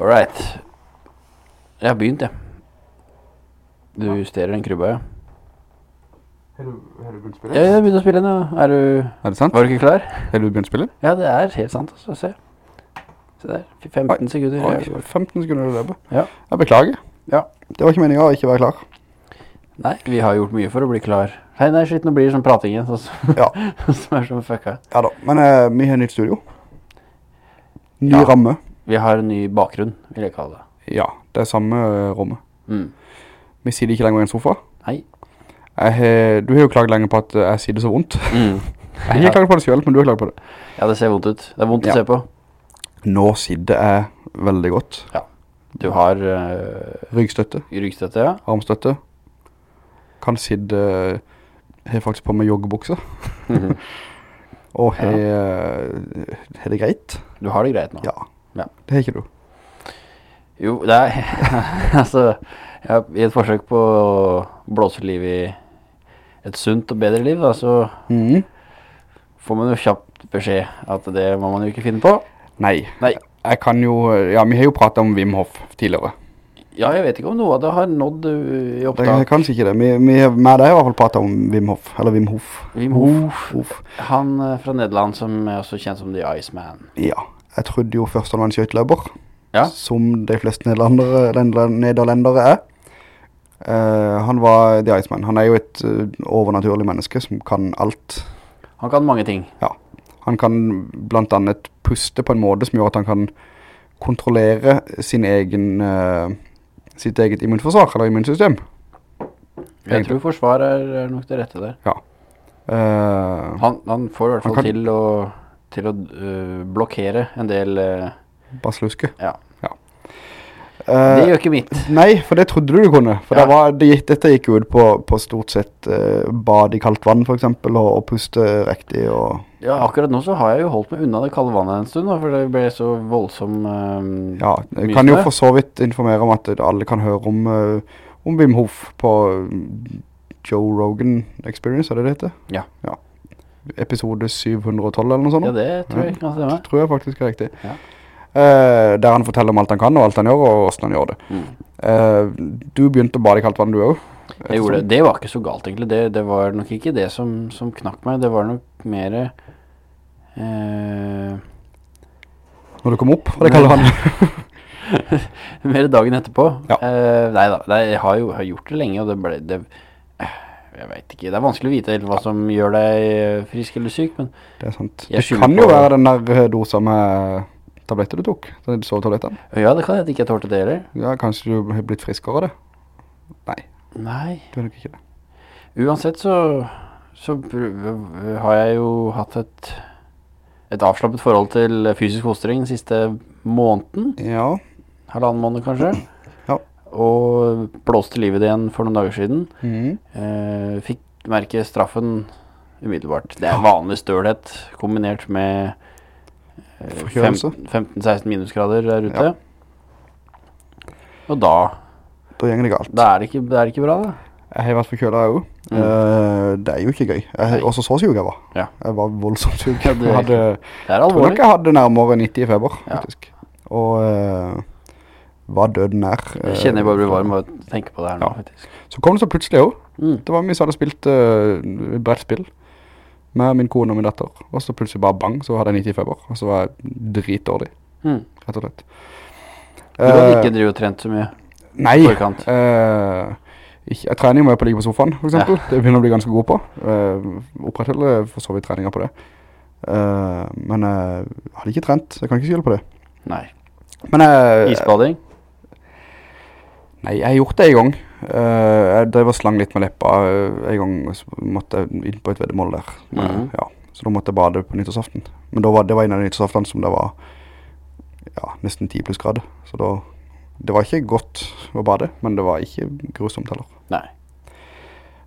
Alright. Jeg har begynt, jeg. Du justerer den krybba, ja. Har du, har du begynt å spille? Ja, jeg har begynt å spille den, ja. Er du... Er det sant? Var du ikke klar? Har du begynt å spille? Ja, det er helt sant, altså. Se. Se der. 15 sekunder. Oi, 15 sekunder du løper. Ja. Jeg beklager. Ja. Det var ikke meningen å ikke være klar. Nei, vi har gjort mye for å bli klar. Nei, nei, shit, nå blir det sånn prating igjen, sånn Ja, som er sånn fucka. ja da. Men uh, vi har nytt studio. Ny Ja. ramme. Vi har en ny bakgrunn, vil jeg kalle det. Ja, det er samme eh, rommet. Mm. Vi sitter ikke lenger i en sofa. Nei. Har, du har jo klaget lenge på at eh, jeg sitter så vondt. Mm. Jeg har ikke klaget på det selv, men du har klaget på det. Ja, det ser vondt ut. Det er vondt Ja. å se på. Nå sitter jeg veldig godt. Du har uh, Ryggstøtte, ryggstøtte, ja. armstøtte. Kan sitte, Jeg har faktisk på meg joggebukser. Mhm. Og har, ja. har det greit. Du har det greit nå. Ja. Ja. Det har ikke du. Jo, det er Altså, ja, i et forsøk på å blåse liv i et sunt og bedre liv, da, så mm. får man jo kjapt beskjed at det må man jo ikke finne på. Nei. Nei. Jeg kan jo, ja, vi har jo pratet om Wim Hof tidligere. Ja, jeg vet ikke om noe av det har nådd i i Det opptak. kanskje ikke det. Vi, vi har med deg i hvert fall pratet om Wim Hof, eller Wim Hof. Wim Hof. Hof. Han uh, fra Nederland som er også kjent som The Iceman. Ja, jeg trodde jo først han var en skjøyteløper, Ja. som de fleste nederlendere er. Uh, han var The Iceman. Han er jo et uh, overnaturlig menneske som kan alt. Han kan mange ting. Ja. Han kan blant annet puste på en måte som gjør at han kan kontrollere sin egen, uh, sitt eget immunforsvar, eller immunsystem. Jeg Egentlig. tror forsvar er, er nok det rette der. Ja. Han, han får i hvert fall kan- til å, til å uh, blokkere en del uh, Basluske. Ja. Eh, Det gjør ikke mitt. Nei, for det trodde du du kunne. For Ja. det var, det, dette gikk jo ut på, på stort sett eh, bad i kaldt vann, for eksempel, og, og puste riktig, og Ja, akkurat nå så har jeg jo holdt meg unna det kalde vannet en stund, for det ble så voldsom um, ja. Jeg kan jo for så vidt informere om at alle kan høre om, uh, om Wim Hof på Joe Rogan Experience, er det det heter? Ja. ja. Episode 712 eller noe sånt. Ja, det tror jeg kan stemme. tror jeg faktisk er riktig. Ja. Uh, der han forteller om alt han kan, og alt han gjør, og hvordan han gjør det. Mm. Uh, du begynte å bade i kaldt vann, du også? Jeg gjorde det. Det var ikke så galt, egentlig. Det, det var nok ikke det som, som knakk meg. Det var nok mer Uh, Når du kom opp var det kaldt vann? Mer dagen etterpå. Ja. Uh, nei da, jeg har jo har gjort det lenge, og det ble det, eh, Jeg vet ikke. Det er vanskelig å vite hva som gjør deg eh, frisk eller syk, men Det er sant. Det kan jo være den der dosa med tabletter du tok. Den sovetabletten. ja, det kan jeg ikke jeg tålte det heller. Ja, kanskje du har blitt friskere av det? Nei, Nei. du er nok ikke det. Uansett så, så har jeg jo hatt et, et avslappet forhold til fysisk fostring den siste måneden. Ja, Halvannen måned kanskje. Ja. Og blåste livet igjen for noen dager siden. Mm. Eh, fikk merke straffen umiddelbart. Det er vanlig stølhet kombinert med eh, 15-16 minusgrader der ute. Og da, da gjenger det galt. da er det ikke, det er ikke bra da. Jeg har vært forkjøla også. Mm. Eh, det er jo ikke gøy. Og så så sjuk jeg var. Ja. Jeg var voldsomt sjuk. Jeg hadde, Det er tror nok jeg hadde nærmere 90 i feber, Ja. faktisk. Og eh, var døden nær. Jeg kjenner jeg bare blir Eh, varm av å tenke på det her nå, Ja. faktisk. Så kom det så plutselig også. Mm. Det var vi som hadde spilt uh, brettspill med min kone og min datter. Og så plutselig bare bang, så hadde jeg 90 i feber. Og så var jeg dritdårlig, Mm. rett og slett. Du hadde uh, ikke drivet og trent så mye Nei, forkant. eh, ikke, jeg trener jo med på å ligge på sofaen, for eksempel. Det begynner å bli ganske god på. Uh, opprettholder for så vidt treninger på det. Uh, men jeg hadde ikke trent, jeg kan ikke skylde på det. Nei. Men. Isbading? Nei, jeg har gjort det en gang. Eh, jeg drev og slang litt med leppa eh, en gang, så måtte jeg inn på et veddemål der. Men, Mhm. ja, så da måtte jeg bade på nyttårsaften. Men var, det var en av nyttårsaftene som det var ja, nesten 10 pluss grader. Så da, det var ikke godt å bade, men det var ikke grusomt heller. Nei.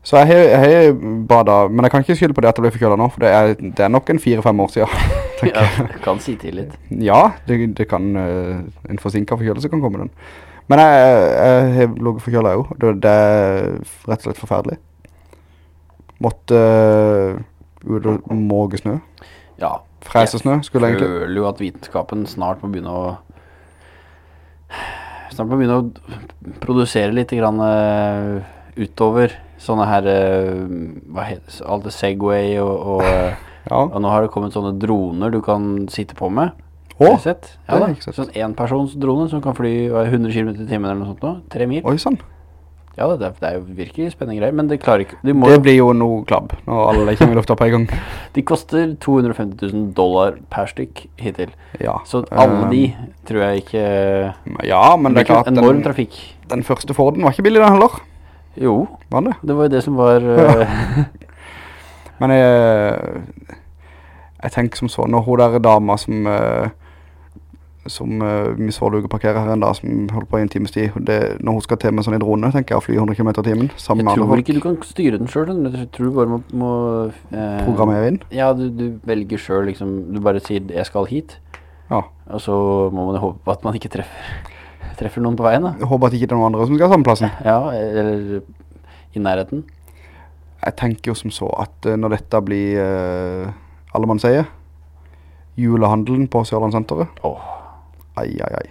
Så jeg har, badet, men jeg kan ikke skylde på det at jeg ble forkjølet nå, for det er, det er nok en 4-5 år siden. Ja, jeg. kan si til litt. Ja, det, det kan, eh, en forsinket forkjølelse kan komme den. Men jeg, har ligget for kjøla jo det, det er rett og slett forferdelig. Måtte eh, ut og måge snø. Ja, Frese snø, skulle jeg egentlig. føler jo at vitenskapen snart må begynne å snart må begynne å produsere litt grann, uh, utover sånne her uh, Hva heter det Segway og, og, Ja. og nå har det kommet sånne droner du kan sitte på med. Å, Har sett? Ja, da. sett. Sånn enpersonsdrone som kan fly 100 km i timen eller noe sånt nå. Tre mil. oi sann. Ja, det, det er jo virkelig spennende greier, men det klarer ikke De, må, Det blir jo noe klabb når alle kommer i lufta på en gang. de koster 250 000 dollar per stykk hittil. Ja. Så alle um, de tror jeg ikke Ja, men det er klart Enorm den, trafikk. den første Forden var ikke billig den heller. Jo, Var det? det var jo det som var eh, Men jeg, jeg tenker som så, når hun der dama som, eh, som uh, vi så Luke parkere her en dag, som holder på i en times tid, det, når hun skal til med sånn i drone, tenker jeg å fly 100 km i timen, sammen Jeg tror ikke du kan styre den sjøl. Jeg tror du bare må, må eh, programmere inn. Ja, du, du velger sjøl, liksom. Du bare sier 'jeg skal hit', Ja. og så må man håpe at man ikke treffer, treffer noen på veien, da. Jeg håper at ikke det er noen andre som skal ha samme plassen. Ja, eller i nærheten. Jeg tenker jo som så at eh, når dette blir uh, sier julehandelen på Sørlandssenteret, Åh. Ai, ai, ai.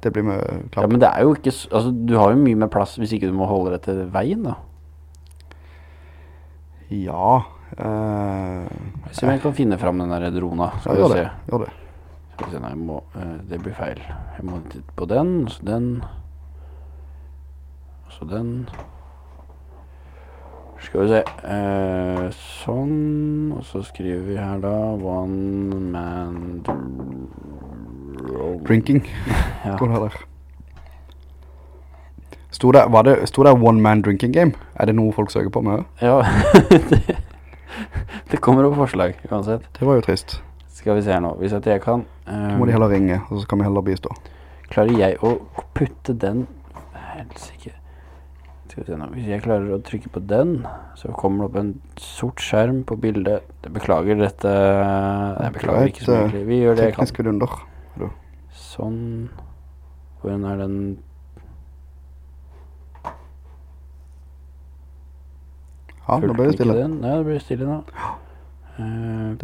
Det blir med Ja, men det er jo ikke Altså, du har jo mye mer plass hvis ikke du må holde deg til veien, da. Ja. eh, Se om jeg kan finne fram den der drona. ja, Skal gjør vi det. se. Gjør det. Skal vi se, nei, må, eh, det blir feil. Jeg må titte på den, så den. Så den. Skal vi se. Uh, sånn. Og så skriver vi her da One man drone. Drinking. Ja. Står det var det, stod det one man drinking game? Er det noe folk søker på med? ja. det, det kommer opp forslag uansett. Det var jo trist. Skal vi se her nå. Hvis at jeg kan Um, må de eh, heller ringe, og så kan vi heller bistå. Klarer jeg å putte den Helsike. Skal vi se nå. Hvis jeg klarer å trykke på den, så kommer det opp en sort skjerm på bildet. Jeg beklager dette Jeg beklager ikke så mye. Vi gjør det jeg kan. Teknisk vidunder. Sånn. Hvor er den Ja, nå ble det stille. Den? Nei, det blir stille nå.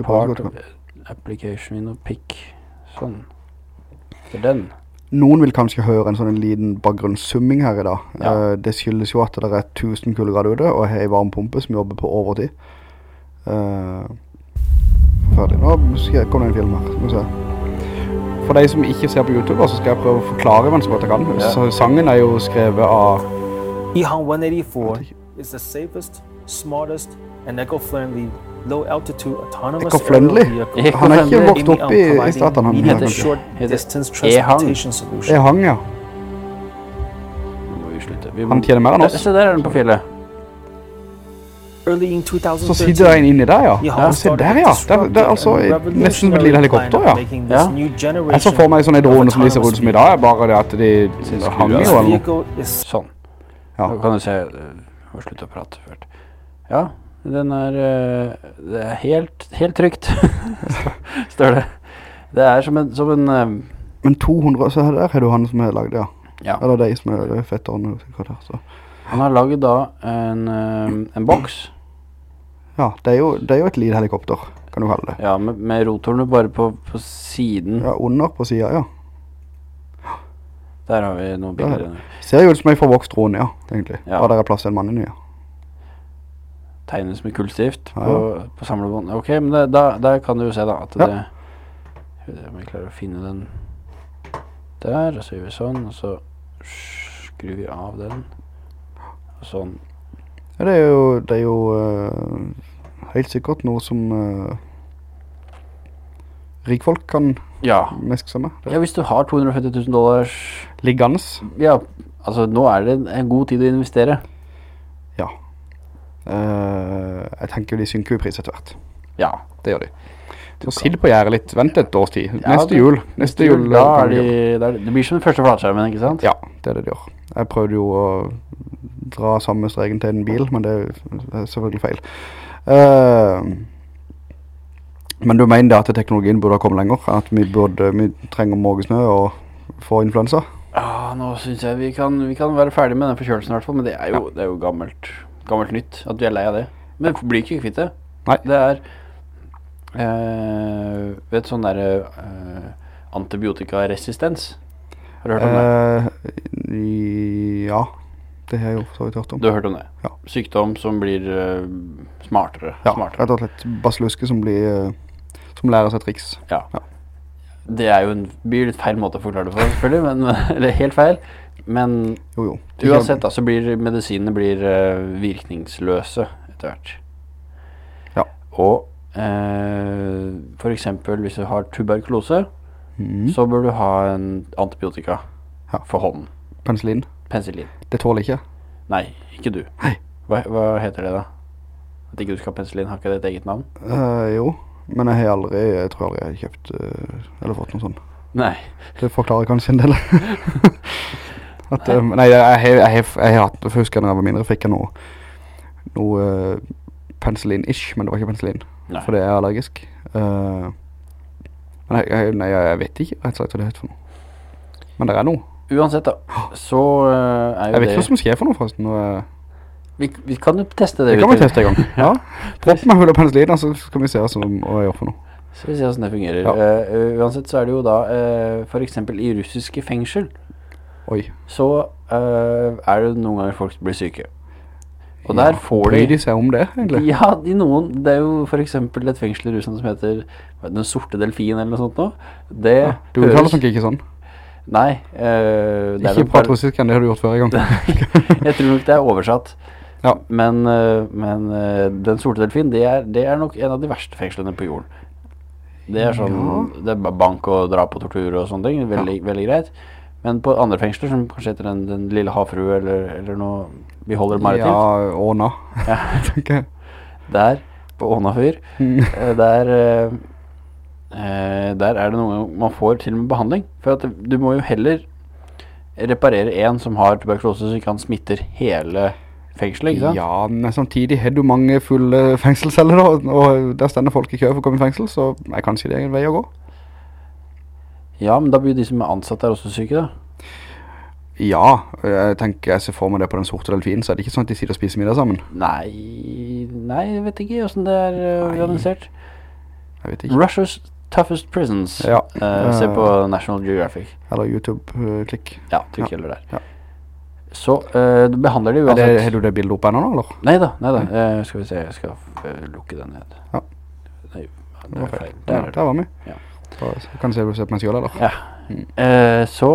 Får part of application window pick. Sånn. Det er den. Noen vil kanskje høre en sånn liten bakgrunnssumming her i dag. Ja. Uh, det skyldes jo at det er 1000 kuldegrader ute, og jeg har en varmepumpe som jobber på overtid. Uh, ferdig. Nå kommer det en film her. Skal vi se. For de som ikke ser på YouTube, så skal jeg prøve å forklare så jeg kan. Ja. Så sangen er jo skrevet av Ihan 184 is the safest, smartest, and eco-friendly low-altitude autonomous Eco-friendly? aerial vehicle Han er ikke Eco-friendly. vokst opp i, i staten, han. distance EHang. transportation Jeg solution. hang, ja. Nå må vi slutte. Vi må, Han tjener mer enn oss. Se, der er den på fjellet. Early in Så 2013, sitter det en inni der, ja. Se der, ja. Det, det er altså nesten som et lille helikopter, ja. Ja. Jeg så for meg sånne droner som de ser ut som i dag, bare det at de hanger, hang jo eller noe. Sånn. Ja. Nå kan du se Må slutte å prate først. Ja, den er øh, Det er helt, helt trygt, står det. Det er som en, som en øh, Men 200, så der er du han som har lagd det, ja. Ja. Eller de som er fett er sikkert her, Så. Han har laget da en, en boks Ja, det er, jo, det er jo et lite helikopter, kan du kalle det. ja, med, med rotorene bare på, på siden. Ja, under på siden, ja. Der har vi noen bilder. er bilder. Ser jo ut som en forvokst drone, ja, egentlig. Ja. Og der er plass til en mann inni, ja. Tegnes med kullstift Ja, på, på samlebånd. Ok, men det, da, der kan du jo se da at Ja. det Jeg vet ikke om jeg klarer å finne den der, og så gjør vi sånn, og så skrur vi av den. Og sånn. Ja det er jo, det er jo uh, helt sikkert noe som uh, rikfolk kan Ja. meske seg med. Ja, hvis du har 250 000 dollars Liggans. Ja, altså nå er det en god tid å investere. Ja. Uh, jeg tenker de synker jo pris etter hvert. Ja. Det gjør de. Så sild på gjerdet litt. Vent et års tid. Ja, Neste det- jul. Neste jul. da er de, det, det blir som den første flatskjermen, ikke sant? Ja, det er det de gjør. Jeg prøvde jo å dra samme streken til en bil, men det er selvfølgelig feil. Uh, men du mener det at teknologien burde ha kommet lenger? At vi, burde, vi trenger morgesnø og få influensa? Ja, nå synes jeg vi kan, vi kan være ferdige med den forkjølelsen i hvert fall, men det er jo, det er jo gammelt, gammelt nytt at vi er lei av det. Men vi blir ikke kvitt det. Nei. Det er, eh, vet sånn der eh, antibiotikaresistens. Har du hørt om det? Uh, Ja, det har jeg jo for hørt om. Du har hørt om det? Ja. Sykdom som blir uh, smartere. Ja, smartere. rett og slett basiluske som blir, uh, som lærer seg triks. Ja. Ja. Det er jo en, blir litt feil måte å forklare det på, selvfølgelig. Men, eller helt feil. Men Jo, jo. uansett da, så blir medisinene blir uh, virkningsløse etter hvert. Ja. Og for eksempel hvis du har tuberkulose, mm. så bør du ha en antibiotika Ja. for hånden. Penicillin. Penicillin. Det tåler ikke. Nei, ikke du. Nei. Hva, hva heter det da? At ikke du skal ha penicillin, har ikke det et eget navn? Uh, jo, men jeg har aldri, jeg tror aldri jeg har kjøpt, uh, eller fått noe sånt. Nei. Det forklarer kanskje en del. At, eh, nei, jeg har, jeg, har, jeg har hatt, for jeg når jeg var mindre, fikk jeg noe, noe uh, penicillin-ish, men det var ikke penicillin, Nei. for det er allergisk. Men jeg, jeg, nei, jeg vet ikke rett og slett hva det heter for noe. Men det er noe. Uansett da, så uh, er jo det... Jeg vet det... ikke hva som skjer for noe forresten. Eh, Vi, vi kan jo teste det. Vi kan jo teste en gang. Ja. Propp meg full av penicillin, så skal vi se hva, som, er gjort for noe. Så vi ser hvordan det fungerer. Ja. Uh, uansett så er det jo da, for eksempel i russiske fengsel, Oi. så er det noen ganger folk blir syke. Og Ja, der får Bryr de... de seg om det, egentlig? Ja, i noen, det er jo for eksempel et fengsel i Russland som heter er det, Den sorte delfin eller noe sånt nå. Det Ja, du uttaler sånn ikke sånn. Nei, Uh, det Ikke enn det har du gjort før i gang. Jeg tror nok det er oversatt. Ja. Men, eh, men eh, Den sorte delfin, det er, det er nok en av de verste fengslene på jorden. Det er sånn Det er ba- bank og drap og tortur og sånne ting. Veldig, veldig greit. Men på andre fengsler, som kanskje heter Den, den lille havfru eller, eller noe Vi holder maritimt. Ja, Åna, Ja. Der, på Ånafyr, Mm. eh, der eh, Der er det noe man får til og med behandling. For at du må jo heller reparere en som har tuberkulose, så ikke han smitter hele fengselet, ikke sant? Ja, men samtidig har du mange fulle fengselsceller da, og der stender folk i kø for å komme i fengsel, så er kanskje det en vei å gå. Ja, men da blir jo de som er ansatt der også syke, da. Ja, jeg tenker jeg ser for meg det på den sorte delfinen, så er det ikke sånn at de sitter og spiser middag sammen. Nei Nei, jeg vet ikke hvordan det er eh, organisert. Jeg vet ikke. Russia's Toughest Prisons. Ja. Uh, se Eh, på National Geographic. Eller YouTube-klikk. Ja, trykk ja, heller der. ja. Så uh, du behandler det Er det, uansett. har du det bildet oppe ennå, eller? Neida, neida. nei da. Eh, skal vi se, jeg skal eh, lukke den ned. Ja. Nei, Det var feil. Der Ja, er der var vi. Ja. Så kan du se ser på meg selv, eller? Ja. uh, så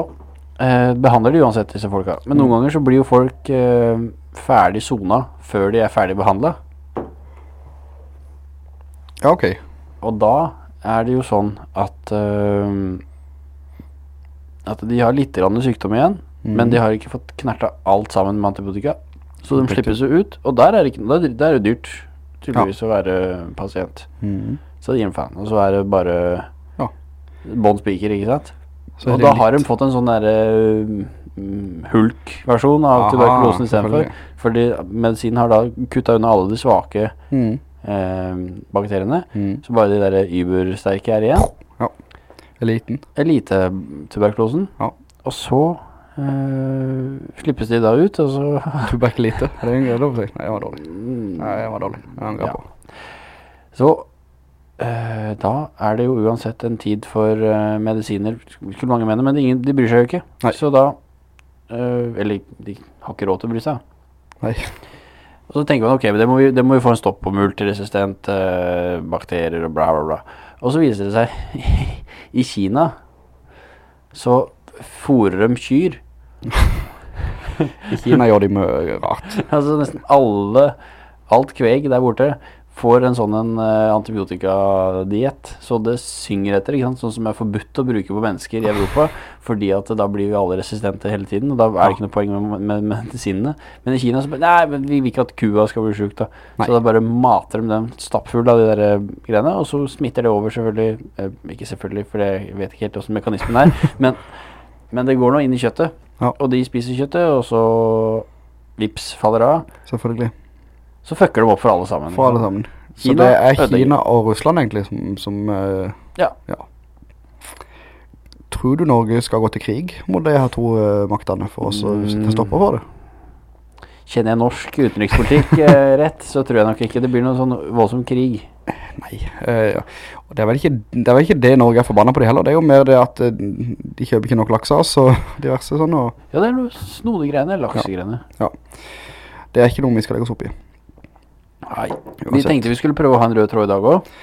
uh, behandler de uansett disse folka. Men noen Mm. ganger så blir jo folk eh, ferdig sona før de er ferdig behandlet. Ja, ok. Og da er det jo sånn at uh, At de har litt grann sykdom igjen, mm. men de har ikke fått knerta alt sammen med antibiotika. Så de slipper slippes jo ut, og der er det, ikke, der, der er det dyrt tydeligvis å være pasient. Mm. Så det gir en faen. Og så er det bare Ja. spiker, ikke sant? Og da da har de fått en sånn derre uh, hulk-versjon av tuberkulosen istedenfor. for, Fordi medisinen har da kutta unna alle de svake Mhm. Eh, bakteriene. Mm. Så bare de der übersterke er igjen. Ja. Eliten. Elitetuberkulosen. Ja. Og så eh, slippes de da ut, og så Tuberkulite, Er det en greie lov å si? Nei, jeg var dårlig. Mm, Nei, jeg var dårlig. Jeg angrer Ja. på. Så eh, da er det jo uansett en tid for eh, medisiner, skulle mange mene, men ingen, de bryr seg jo ikke. Nei. Så da eh, Eller de har ikke råd til å bry seg. Nei. Og så tenker man ok, det må vi, det må vi få en stopp på multiresistent eh, bakterier og bla, bla, bla. Og så viser det seg i Kina så fôrer de kyr. I Kina gjør de mye rart. Altså nesten alle Alt kveg der borte får en sånn en eh, antibiotikadiett. Så det synger etter, sånn som er forbudt å bruke på mennesker i Europa. Fordi at da blir vi alle resistente hele tiden, og da er det ikke noe poeng med, med, med medisinene. Men i Kina så bare Nei, men vi vil ikke at kua skal bli sjuk, da. Nei. Så da bare mater de dem stappfull av de der eh, greiene, og så smitter det over, selvfølgelig. Eh, ikke selvfølgelig, for jeg vet ikke helt hvordan mekanismen er. men, men det går nå inn i kjøttet, Ja. og de spiser kjøttet, og så vips faller av. Selvfølgelig. Så fucker de opp for alle sammen. For alle sammen. Så Kina det er ødelegger. Kina og Russland egentlig som, som uh, Ja. Tror du Norge skal gå til krig mot de her to uh, maktene for oss å Mm. sette stopper for det? Kjenner jeg norsk utenrikspolitikk uh, rett, så tror jeg nok ikke det blir noen sånn voldsom krig. Nei, ja. det er, ikke, det er vel ikke det Norge er forbannet på det heller. Det er jo mer det at de kjøper ikke nok laksa og diverse sånn, og Ja, det er noe snodigreiene, laksegreiene. det er ikke noe vi skal legge oss opp i. Nei. Vi tenkte vi skulle prøve å ha en rød tråd i dag også.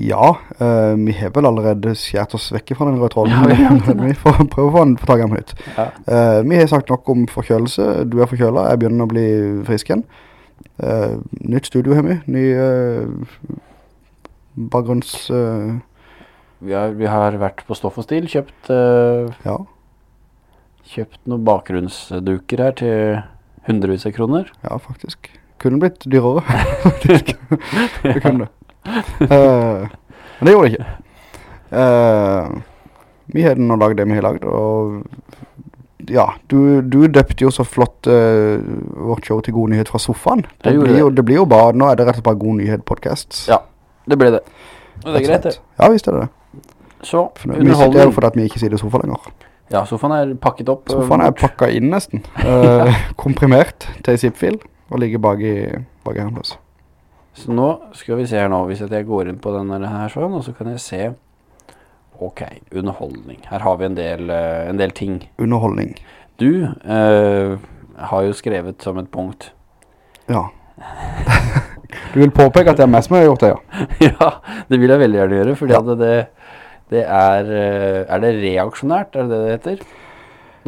Ja, eh, vi har vel allerede skjert oss vekk fra den røde tråden. Ja, vi får prøve å få den på taget på nytt. Ja. Eh, vi har sagt nok om forkjølelse. Du er forkjølet, jeg begynner å bli frisk igjen. Uh, nytt studio har vi. Ny uh, bakgrunns... Vi, har, vi har vært på Stoff og Stil, kjøpt, ja, kjøpt noen bakgrunnsduker her til hundrevis av kroner. ja, faktisk. Kunne blitt dyrere, det kunne det. Uh, men det gjorde det ikke. Uh, vi har nå laget det vi har laget, og ja, du, du døpte jo så flott uh, vårt show til God nyhet fra sofaen. Det blir, jo, det. blir jo bare, nå er det rett og slett bare God nyhet podcast. Ja, det blir det. Og det er greit det. Ja, visst er det det. Så, For, vi sitter jo underholdning. fordi at vi ikke sitter i sofa lenger. Ja, sofaen er pakket opp. Sofaen er pakket inn nesten. Uh, komprimert til zip-fil, og ligger bak i, bak i en. Så nå skal vi se her nå, hvis jeg går inn på denne her sånn, og så kan jeg se, ok, underholdning. Her har vi en del, eh, en del ting. Underholdning. Du eh, har jo skrevet som et punkt. Ja. du vil påpeke at det er meg som har gjort det, ja. ja, det vil jeg veldig gjerne gjøre, fordi Ja. det, det er, eh, er det reaksjonært, er det det det heter?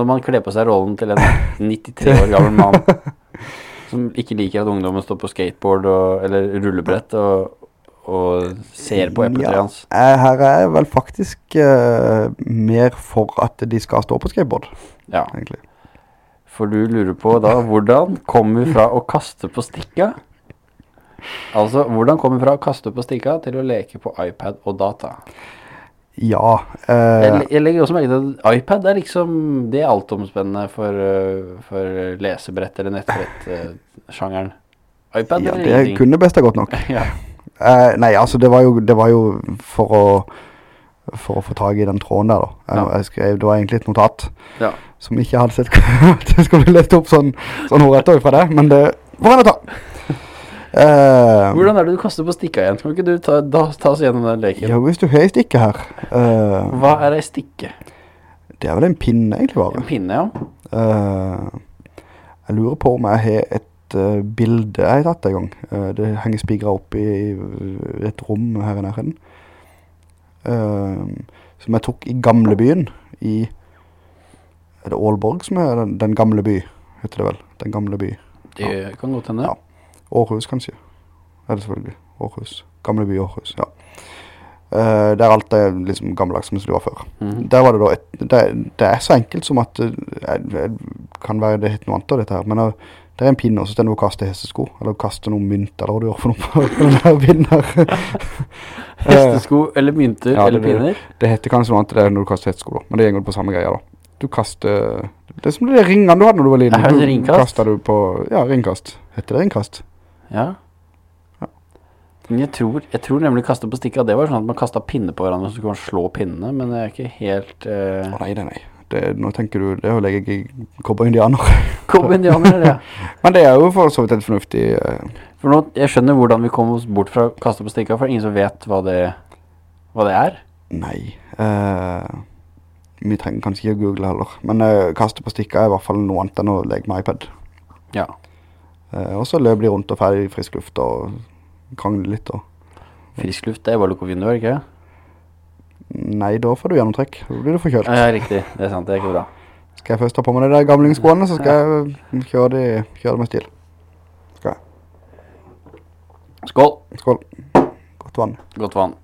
Når man kler på seg rollen til en 93 år gammel mann, som ikke liker at ungdommen står på skateboard og, eller rullebrett og, og ser på epletreet hans. Ja, Her er jeg vel faktisk uh, mer for at de skal stå på skateboard, Ja, egentlig. for du lurer på da, hvordan kom vi fra å kaste på stikka? Altså, hvordan kom vi fra å kaste på stikka til å leke på iPad og data? Ja. Jeg, Eh, jeg legger også merke til at iPad er liksom Det er altomspennende for, øh, for lesebrett eller nettbrett-sjangeren. iPad ja, det ingenting. kunne best ha gått nok. Ja. Eh, nei, altså det var, jo, det var jo for å For å få tag i den tråden der da jeg, Ja. jeg skrev, Det var egentlig et notat ja. Som ikke hadde sett at det skulle bli lest opp sånn, sånn fra det Men det får jeg ta eh, Hvordan er det du kaster på stikka igjen? Kan ikke du ta, da, ta oss gjennom den leken? Ja, hvis du har stikke her Uh, Hva er ei stikke? Det er vel en pinne egentlig bare En pinne, ja. Uh, Jeg lurer på om jeg har et bilde jeg har tatt en gang. Det henger spigret opp i, et rom her i nærheten. Som jeg tok i gamlebyen i Er det Aalborg som er den, den gamle by? Heter det vel? Den gamle by. Det kan godt hende. Ja. Århus kanskje. Er det selvfølgelig. Århus. Gamle by Århus, ja. Uh, der alt er liksom gammeldags som det var før. Mhm. Der var det da et, det, det er så enkelt som at eh, jeg, kan være det helt noe annet av dette her, men uh, det er en pinne, og så står du å kaste hestesko, eller å kaste noen mynt, eller hva du gjør for noe på den der pinnen her. Hestesko eller mynter Ja, eller pinner? det. det heter kanskje noe annet det er når du kaster hestesko da, men det gjenger på samme greia da. Du kaster, det er som det ringene du hadde når du var liten. Du ringkast. Kastet du på, ja, ringkast. Heter det ringkast? Ja. Ja. Men jeg tror, jeg tror nemlig kastet på stikka, det var sånn at man kastet pinne på hverandre, så kunne man slå pinnene, men det er ikke helt Uh... Nei, nei, nei. Det, nå tenker du, det er å legge i kobber-indianer. Kom-indianer, det. men det er jo for så vidt et fornuftig, Uh... For nå, jeg skjønner hvordan vi kom oss bort fra kastet på stikka, for ingen som vet hva det, hva det er. Nei. Uh vi trenger kanskje ikke å google heller. Men uh, kaste på stikker er i hvert fall noe annet enn å leke med iPad. Ja. Eh, og så løper de rundt og ferdig i frisk luft og krangler litt. Og. Frisk luft, det er bare å lukke vinduet, ikke? Nei, da får du gjennomtrekk. Da blir du forkjølt. Ja, riktig. Det er sant, det er ikke bra. Skal jeg først ta på meg de der gamlingskoene, så skal jeg kjøre det, kjøre det med stil. Skal jeg. Skål. Skål. Godt vann. Godt vann.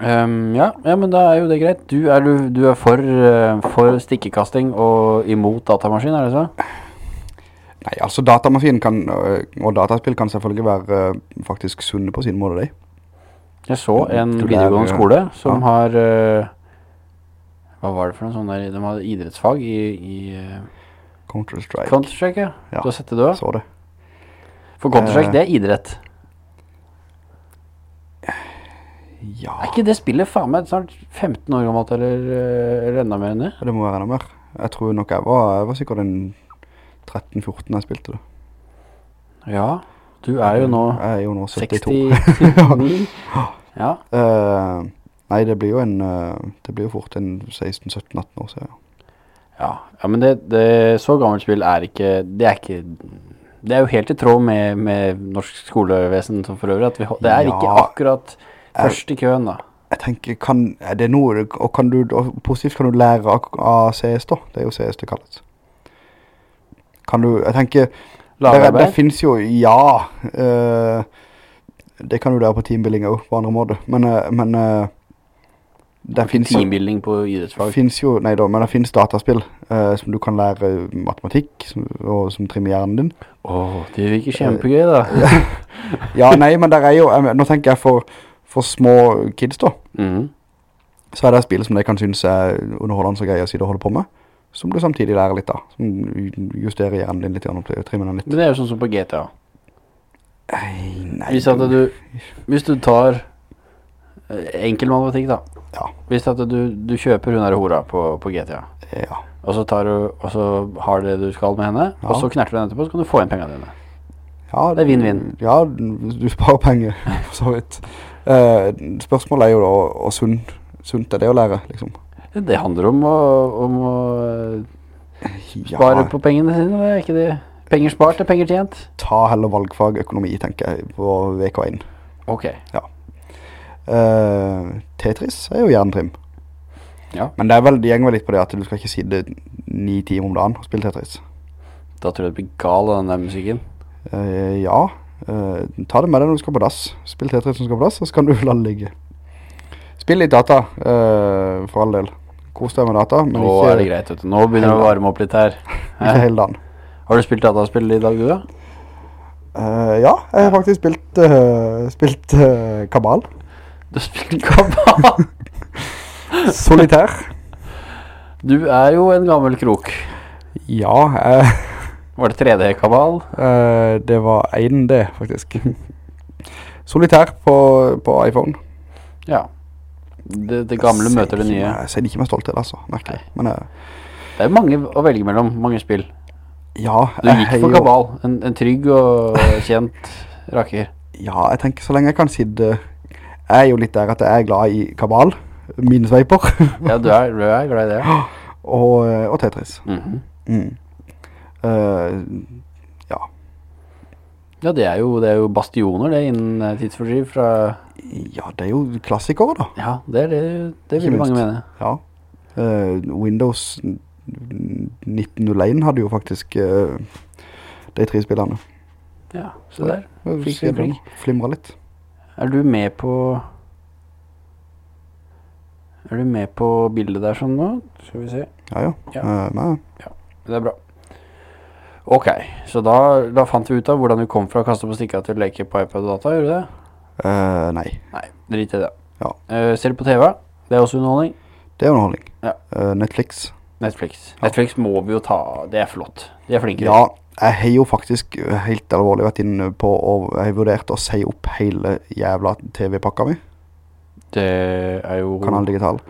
Um, ja, ja, men da er jo det greit. Du er, du, du er for, eh, for stikkekasting og imot datamaskin, er det så? Nei, altså datamaskinen kan, øh, og dataspill kan selvfølgelig være øh, faktisk sunne på sin måte, de. Jeg så en videregående skole som ja. har Hva var det for noe sånn der? De hadde idrettsfag i, i Counter-Strike. Counter-Strike, ja. Ja. Du har sett det du har? Så det. For Counter-Strike, Eh. det er idrett. Ja, Er ikke det spillet faen meg snart 15 år gammelt, eller, eller enda mer enn det? det må være enda mer. Jeg tror nok jeg var, jeg var sikkert en 13-14 da jeg spilte det. Ja, du er jo nå Jeg er jo nå 72. Ja, Uh, nei, det blir jo en, eh, det blir jo fort en 16-17-18 år siden. ja. ja men det, det, så gammelt spill er ikke, det er ikke, det er jo helt i tråd med, med norsk skolevesen som for øvrig, at vi, det er ikke akkurat først i køen da. Jeg tenker, kan, er det noe, og kan du, og positivt kan du lære av, av CS da, det er jo CS det kalles. Kan du, jeg tenker, det, det Lagarbeid? finnes jo, ja, eh, det kan du lære på teambuilding også, på andre måter, men, eh, men eh, det finnes jo, Teambuilding på idrettsfag. finnes jo, nei da, men det finnes dataspill eh, som du kan lære matematikk, som, og som trimmer hjernen din. Åh, det virker kjempegøy da. Ja, nei, men der er jo, jeg, nå tenker jeg for, for små kids da, Mhm. så er det spill som de kan synes er underholdende og greier å si det å holde på med, som du samtidig lærer litt av, som justerer hjernen din litt, den litt. Men det er jo sånn som på GTA. Nei. Hvis, du, hvis du tar eh, enkel matematikk da. Ja, Hvis at du, du kjøper hun her hora på, på GTA, ja, og så, tar du, og så har det du skal med henne, Ja. og så knerter du henne etterpå, så kan du få inn pengene dine. ja. Det er vinn-vinn. Ja, du sparer penger, for så vidt. Uh, spørsmålet er jo da, og sunt, sunt er det å lære, liksom. Det handler om å, om å spare Ja, på pengene sine, det er ikke det. Penger spart er penger tjent. ta heller valgfag økonomi, tenker jeg, på VK1. Ok. Eh, Tetris er jo jerntrim. Ja. Men det er vel, det gjenger vel litt på det at du skal ikke sitte ni timer om dagen og spille Tetris. Da tror jeg det blir gal av den der musikken. Uh, ja, Uh, ta det med deg når du skal på dass. Spill Tetris når du skal på dass, så kan du la det ligge. Spill litt data, uh, for all del. Kos deg med data, men Nå er det greit, vet du. Nå begynner det å varme opp litt her. ikke hele dagen. Har du spilt dataspill i dag, du da? Uh, ja, jeg har faktisk spilt, uh, spilt uh, Kabal. Du har spilt kabal. Solitær. Du er jo en gammel krok. Ja, Var det 3D-kabal? eh, det var 1D faktisk. Solitær på, på iPhone. Ja. Det, det gamle Jeg møter det nye. Med, Jeg ser ikke meg stolt til det, altså. Merkelig. Men uh, Det er jo mange å velge mellom, mange spill. ja, Du gikk for kabal. En, en trygg og kjent raker. Ja, jeg tenker så lenge jeg kan sitte Jeg er jo litt der at jeg er glad i kabal, minesveiper Ja, du er, du er glad i det. og, eh, og Tetris. Mhm. Mm. Eh, ja. Ja, det er, jo, det er jo bastioner det innen eh, tidsfordriv fra ja, det er jo klassikere da. Ja, det er det, det vil mange mene. Ja. Uh, Windows 1901 hadde jo faktisk uh, de tre spillene. Ja, så der. Fikk jeg du, Flimret litt. Er du med på Er du med på bildet der sånn nå? Skal vi se. Ja, ja. Ja. Uh, nei. Det er bra. Ok, så da, da fant vi ut av hvordan du kom fra å kaste på stikka til å leke på iPad og data, gjør du det? Eh, nei. Nei, drit i det. Ja. Eh, ser du på TV? Det er også underholdning. Det er underholdning. Ja. Eh, Netflix. Netflix. Netflix må vi jo ta, det er flott. De er flinkere. Ja, jeg har jo faktisk helt alvorlig vært inne på og jeg har vurdert å si opp hele jævla TV-pakka mi. Det er jo Kanal Digital.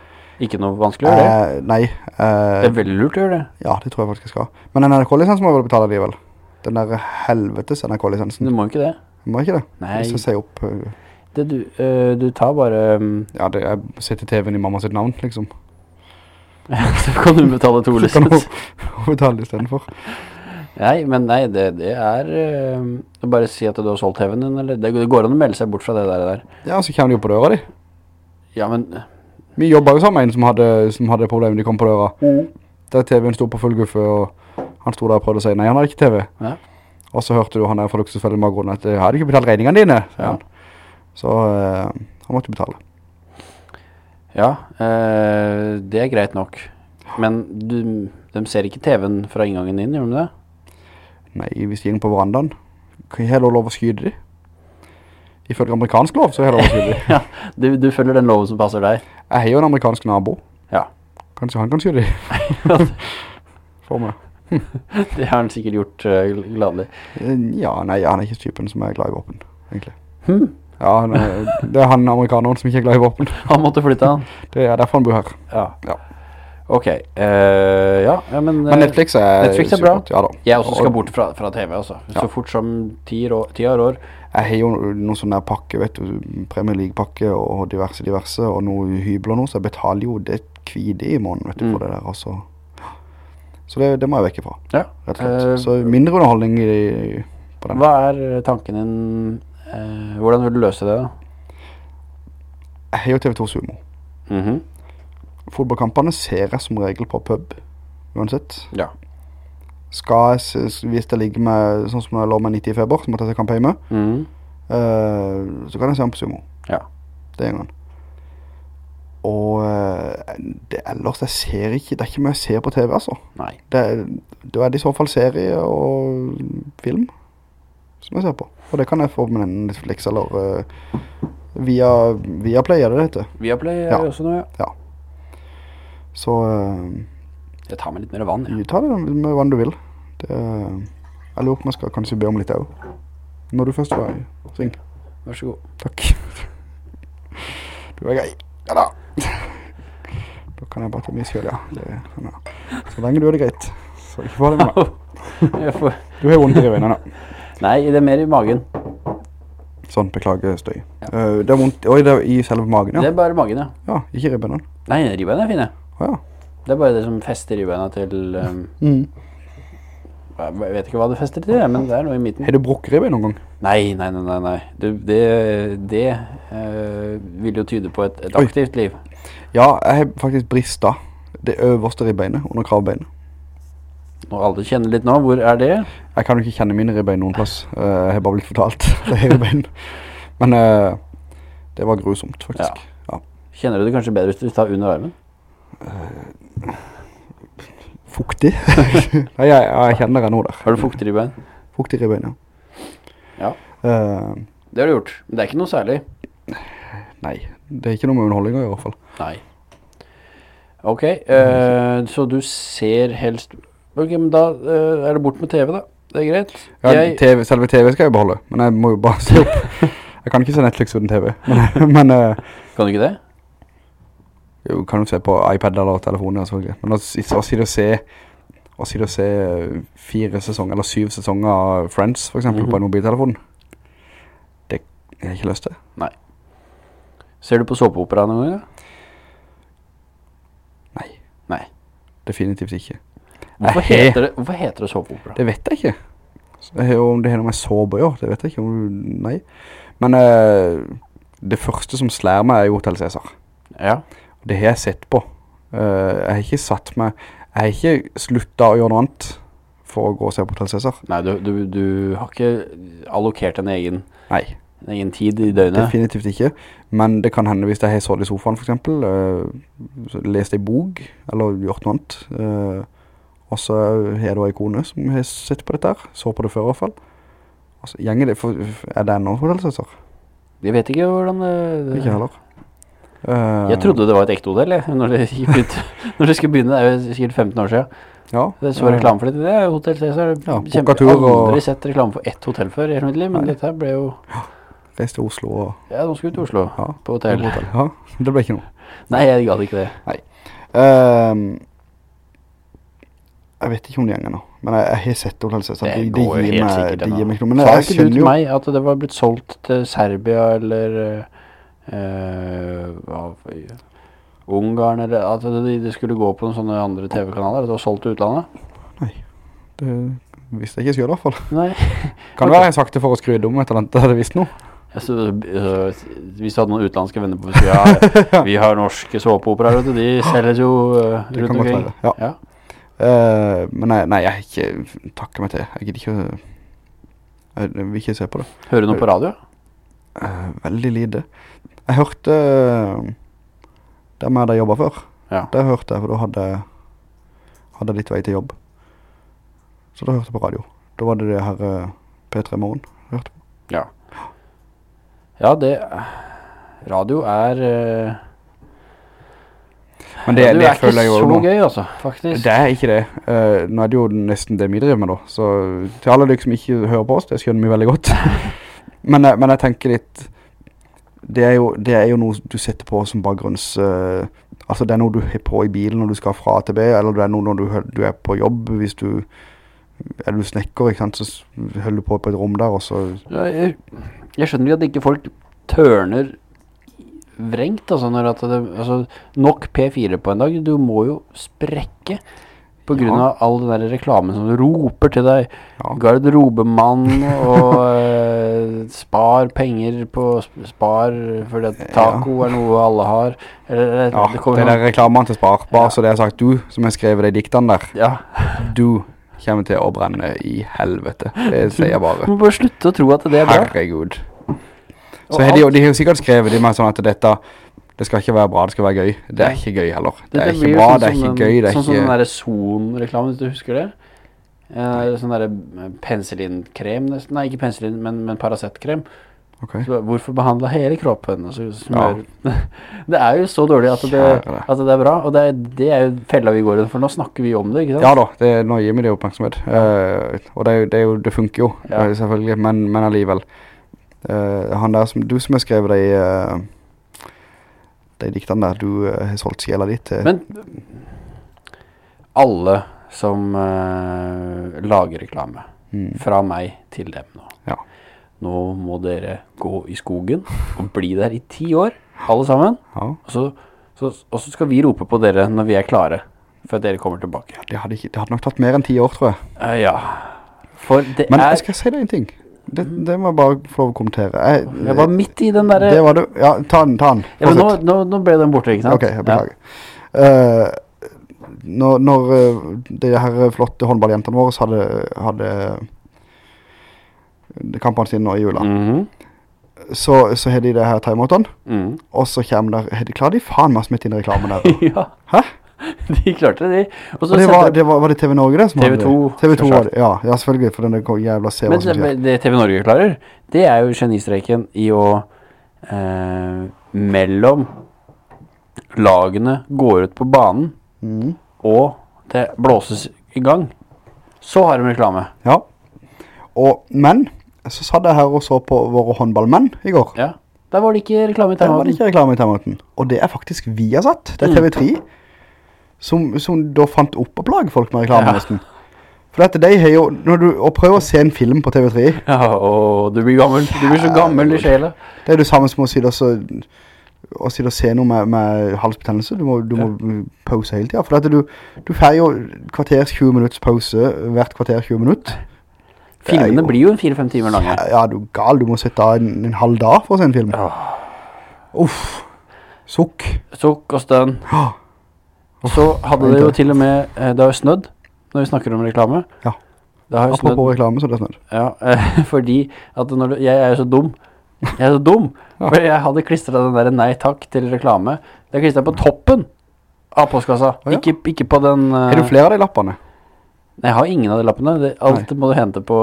Ikke noe vanskelig å gjøre det. Eh, nei. eh, Det er veldig lurt å gjøre det. ja, det tror jeg faktisk jeg skal. Men NRK-lisensen må jeg vel betale likevel. Den der helvetes NRK-lisensen. Du må ikke det. Du Må ikke det? Nei. Hvis jeg sier opp eh, det du, øh, du tar bare um, Ja, det, jeg setter TV-en i mamma sitt navn, liksom. Så kan du betale to lisens. Så kan hun betale for. Nei, men nei, det, det er øh, Bare si at du har solgt TV-en din, eller det, det går an å melde seg bort fra det der. der. Ja, så kommer de jo på døra di. Ja, men Vi jobbet jo sammen med en som hadde, som hadde problemer de kom på døra. Der TV-en stod på full guffe, og han stod der og prøvde å si nei, han hadde ikke TV. Ja. Og så hørte du han der fra luksusfellet med grunnen at jeg hadde ikke betalt regningene dine, Ja. Så eh, han måtte betale. Ja, eh, det er greit nok. Men du, de ser ikke TV-en fra inngangen din, gjør de det? Nei, hvis de går på verandaen, kan jeg heller lov å skyde dem. Ifølge amerikansk lov, så er det lov å skyde dem. Ja, du, du følger den loven som passer deg. Jeg har jo en amerikansk nabo. Ja. Kanskje han kan si det. For meg. Det har han sikkert gjort uh, gladelig. Eh, Ja, nei, han er ikke typen som er glad i våpen, egentlig. Hmm. Ja, han er, det er han amerikaneren som ikke er glad i våpen. han måtte flytte han. Det er derfor han bor her. Ja. Ja. Ok, uh, ja, ja, men... Men Netflix er Netflix er bra. Ja. Jeg også skal bort fra, fra TV, altså. Så fort som ti år, ti år. Jeg har jo noen sånne pakke, vet du, Premier League-pakke og diverse, diverse, og noen hybler nå, så jeg betaler jo det kvide i måneden, vet du, Mm. for det der, altså. Så det, det må jeg vekke fra, Ja. rett og slett. Eh, Så mindre underholdning i, på den. Hva er eh, tanken din? Eh, hvordan vil du løse det da? Jeg har jo TV2 Sumo. Mhm. Fotballkampene ser jeg som regel på pub, uansett. Ja. Skal jeg, hvis det ligger med, sånn som jeg lå med 90 i feber, måtte jeg se kamp hjemme, mm. uh, så kan jeg se den på Sumo. Ja. Det er en gang. Og eh, det, ellers, jeg ser ikke, det er ikke mye jeg ser på TV, altså. Nei. Det, da er det i så fall serie og film som jeg ser på. Og det kan jeg få med en Netflix eller uh, via, via Play, er det det heter. Via Play er Ja. også noe, ja. Så eh, Jeg tar med litt mer vann, ja. du tar det med vann du vil. Det, jeg lurer på om jeg skal kanskje be om litt òg. Når du først var i ring. Vær så god. Takk. Du er grei. Ja da. Da kan jeg bare ta mye sjøl, ja. Det, kan jeg. Så lenge du har det greit. Så ikke bare med meg. Får... Du har vondt i ribbeina. Nei, det er mer i magen. Sånn, beklager støy. Eh, det er vondt Oi, det er i selve magen, Det er bare magen, ja. Ja, ikke ribbeina. Nei, ribbeina er fine. Å ja. Det er bare det som fester ribbeina til um, Mm. Jeg vet ikke hva det fester til, men det er noe i midten. Har du brukket ribbein noen gang? Nei, nei, nei, nei. Det, det, det eh, vil jo tyde på et, et Oi. aktivt liv. Ja, jeg har faktisk brista det øverste ribbeinet under kravbeinet. Når alle kjenner litt nå, hvor er det? Jeg kan jo ikke kjenne mine ribbein noen plass. Eh, jeg har bare blitt fortalt det er ribbein. Men eh, det var grusomt, faktisk. Ja. Kjenner du det kanskje bedre hvis du tar under armen? Fuktig. Nei, jeg, jeg kjenner det nå der. Har du fuktig ribbein? Fuktig ribbein, ja. Ja. Uh, Det har du gjort, men det er ikke noe særlig. nei, det er ikke noe med underholdning i hvert fall. Nei. Ok, uh, så du ser helst... Ok, men da uh, er det bort med TV da. Det er greit. Ja, Jeg, TV, selve TV skal jeg beholde, men jeg må jo bare se opp. Jeg kan ikke se Netflix uten TV, men, men kan du ikke det? Jo, kan jo se på iPad eller telefoner selvfølgelig. Men å, si- å sitte og se, å sitte og se eh, fire sesonger, eller syv sesonger av Friends, for eksempel, Mhm. på en mobiltelefon, det har jeg ikke lyst til. Ser du på såpeopera noen gang? Nei. Nei. Definitivt ikke. Hvorfor Jeg heter det, hvorfor heter det såpeopera? Det vet jeg ikke. Jeg Om det er noe med såpe ja, det vet jeg ikke. Om, nei. Men eh, det første som slær meg er jo Hotel Cæsar. Ja. Det har jeg sett på. Eh, jeg har ikke satt meg Jeg har ikke sluttet å gjøre noe annet for å gå og se på Hotel Cæsar. Nei, du, du, du har ikke allokert en egen, Nei, en egen tid i døgnet. definitivt ikke. Men det kan hende hvis jeg har sittet i sofaen, for eksempel, eh, lest en bok, eller gjort noe annet. eh, og så jeg da en kone som har sett på dette her. Så på det før i hvert fall. Altså, gjenger det, for, er det ennå Hotel Cæsar? Jeg vet ikke hvordan det... Ikke heller. Eh, Jeg trodde det var et ekte hotell, jeg, når det, ut, når det skulle begynne. Det er jo sikkert 15 år siden. Ja. Det så reklame for det. Det er jo Hotell Cæsar. Ja, tur og- Aldri sett reklame for ett hotell før i hele mitt liv, men Nei. dette her ble jo... Reiste til Oslo og Ja, de skulle til Oslo. ja, På hotell. hotell. Ja, det ble ikke noe. Nei, jeg gadd ikke det. Ehm, jeg vet ikke om det gjenger nå, men jeg, jeg har sett Hotel Cæsar. Det Det, går går de helt meg, sikkert det gir meg ikke noe. Men Sa jeg ikke du til meg at det var blitt solgt til Serbia eller eh, hva, Ungarn eller at det, det skulle gå på noen sånne andre TV-kanaler? At det var solgt til utlandet? Det visste jeg ikke selv i hvert fall. Nei. Kan det være jeg sakte sagt det for å skryde om et eller annet, jeg hadde visst noe. Så, hvis du hadde noen utenlandske venner på besøk, ja, vi har norske såpeoperaer, de selges jo uh, rundt omkring. ja. Ja. Uh, men nei, nei, jeg ikke takket meg til. Jeg gidder ikke, å- jeg vil ikke se på det. Hører du noe på radio? Uh, veldig lite. Jeg hørte uh, der vi hadde jobbet før. Ja. Det hørte jeg, for da hadde, hadde litt vei til jobb. Så da hørte jeg på radio. Da var det det her eh, P3 Morgen. jeg hørte på. Ja. Ja, det Radio er uh, Men det, radio det er føler jeg jo ikke så gøy, altså, faktisk. Det er ikke det. Uh, nå er det jo nesten det vi driver med da. Så til alle dere som ikke hører på oss, det skjønner vi veldig godt. men, eh, men jeg tenker litt, det er, jo, det er jo noe du setter på som bakgrunns, Uh, Altså det er noe du har på i bilen når du skal fra A til B, eller det er noe når du, du er på jobb, hvis du er du snekker, ikke sant, så holder du på på et rom der, og så Ja, jeg, jeg skjønner jo at ikke folk tørner vrengt, altså, det, altså, nok P4 på en dag, du må jo sprekke på grunn Ja. av all den der reklamen som roper til deg, Ja. garderobemann og eh, spar penger på spar, fordi at taco er noe alle har, eller, Ja, det det der reklamene til Spar. Bare Ja. så det er sagt, du som jeg skrev i de diktene der, ja, du kommer til å brenne i helvete. Det sier jeg bare. du må bare slutte å tro at det er bra. Herregud. Så de, de har jo sikkert skrevet det med sånn at dette, det skal ikke være bra, det skal være gøy. Det er ikke gøy heller. Det er ikke bra, sånn det er ikke gøy, det er Sånn som den der Son-reklamen, hvis du husker det. Eh, sånn der penicillinkrem nesten. Nei, ikke penicillin, men, men Paracet-krem. Så Hvorfor behandle hele kroppen? Altså, ja. Det er jo så dårlig at det, at det er bra. Og det er, det er jo fella vi går inn for nå snakker vi om det, ikke sant? Ja da, det, nå gir vi det oppmerksomhet. Eh, og det, er jo, det, er det funker jo, Ja. eh, selvfølgelig, men, men alligevel. Eh, han der som, du som har skrevet de, uh, de diktene der, du eh, har solgt sjela ditt til... Men alle som uh, lager reklame, Mm. fra meg til dem nå. Ja. Nå må dere gå i skogen og bli der i ti år, alle sammen. Ja, Og så, så, og så skal vi rope på dere når vi er klare, for at dere kommer tilbake. det hadde, ikke, det hadde nok tatt mer enn ti år, tror jeg. Uh, ja, for det Men er... jeg skal si deg en ting. Det, det må jeg bare få lov å kommentere. Jeg, Jeg var midt i den der... det var du. ja, ta den, ta den. ja, nå, nå, nå ble den borte, ikke sant? Ok, jeg beklager. Eh, når når eh, de her flotte håndballjentene våre hadde, hadde eh, kampene sine nå i jula, mm -hmm. så, så har de det her timeoutene, mm. og så kommer der, har de klart de faen meg å smette inn reklamen der. ja, Hæ? de klarte det. Og det var, det var, var det TV Norge det som hadde det? TV2, TV2 var det, ja, ja, selvfølgelig, for denne jævla se Men det, det TV Norge klarer, det er jo genistreiken i å eh, mellom lagene går ut på banen, mm. og det blåses i gang. Så har de reklame. Ja. Og, men, så satt jeg her og så på våre håndballmenn i går. Ja. Der var det ikke reklame i Der var det ikke reklame i timeouten. Og det er faktisk Viasat. Det er Mm. TV3 som, som da fant opp å plage folk med reklame Ja. nesten. For dette, de har jo, når du og prøver å se en film på TV3, Ja, og du blir gammel. Du blir så gammel i sjela. det er det samme som å sitte og, å sitte og se noe med, med halsbetennelse. Du må, du må pause hele tiden. For at du, du får jo kvarters 20 minutts pause hvert kvarter 20 minutter. Er Filmene jo- blir jo en fire-fem timer lange. Ja, du gal. Du må sitte en, en halv dag for å se en film. Uff. Sukk. Sukk og stønn. Ja. Så hadde det jo til og med eh, Det har jo snødd, når vi snakker om reklame. Ja. Apropos reklame, så det snødd. Ja, eh, fordi at når du, jeg er jo så dum. Jeg er så dum. For jeg hadde klistret den der nei takk til reklame. Det er klistret på toppen av postkassa. Ikke, ikke på den... Uh, er du flere av de lappene? Nei, jeg har ingen av de lappene. Det, alt må du hente på,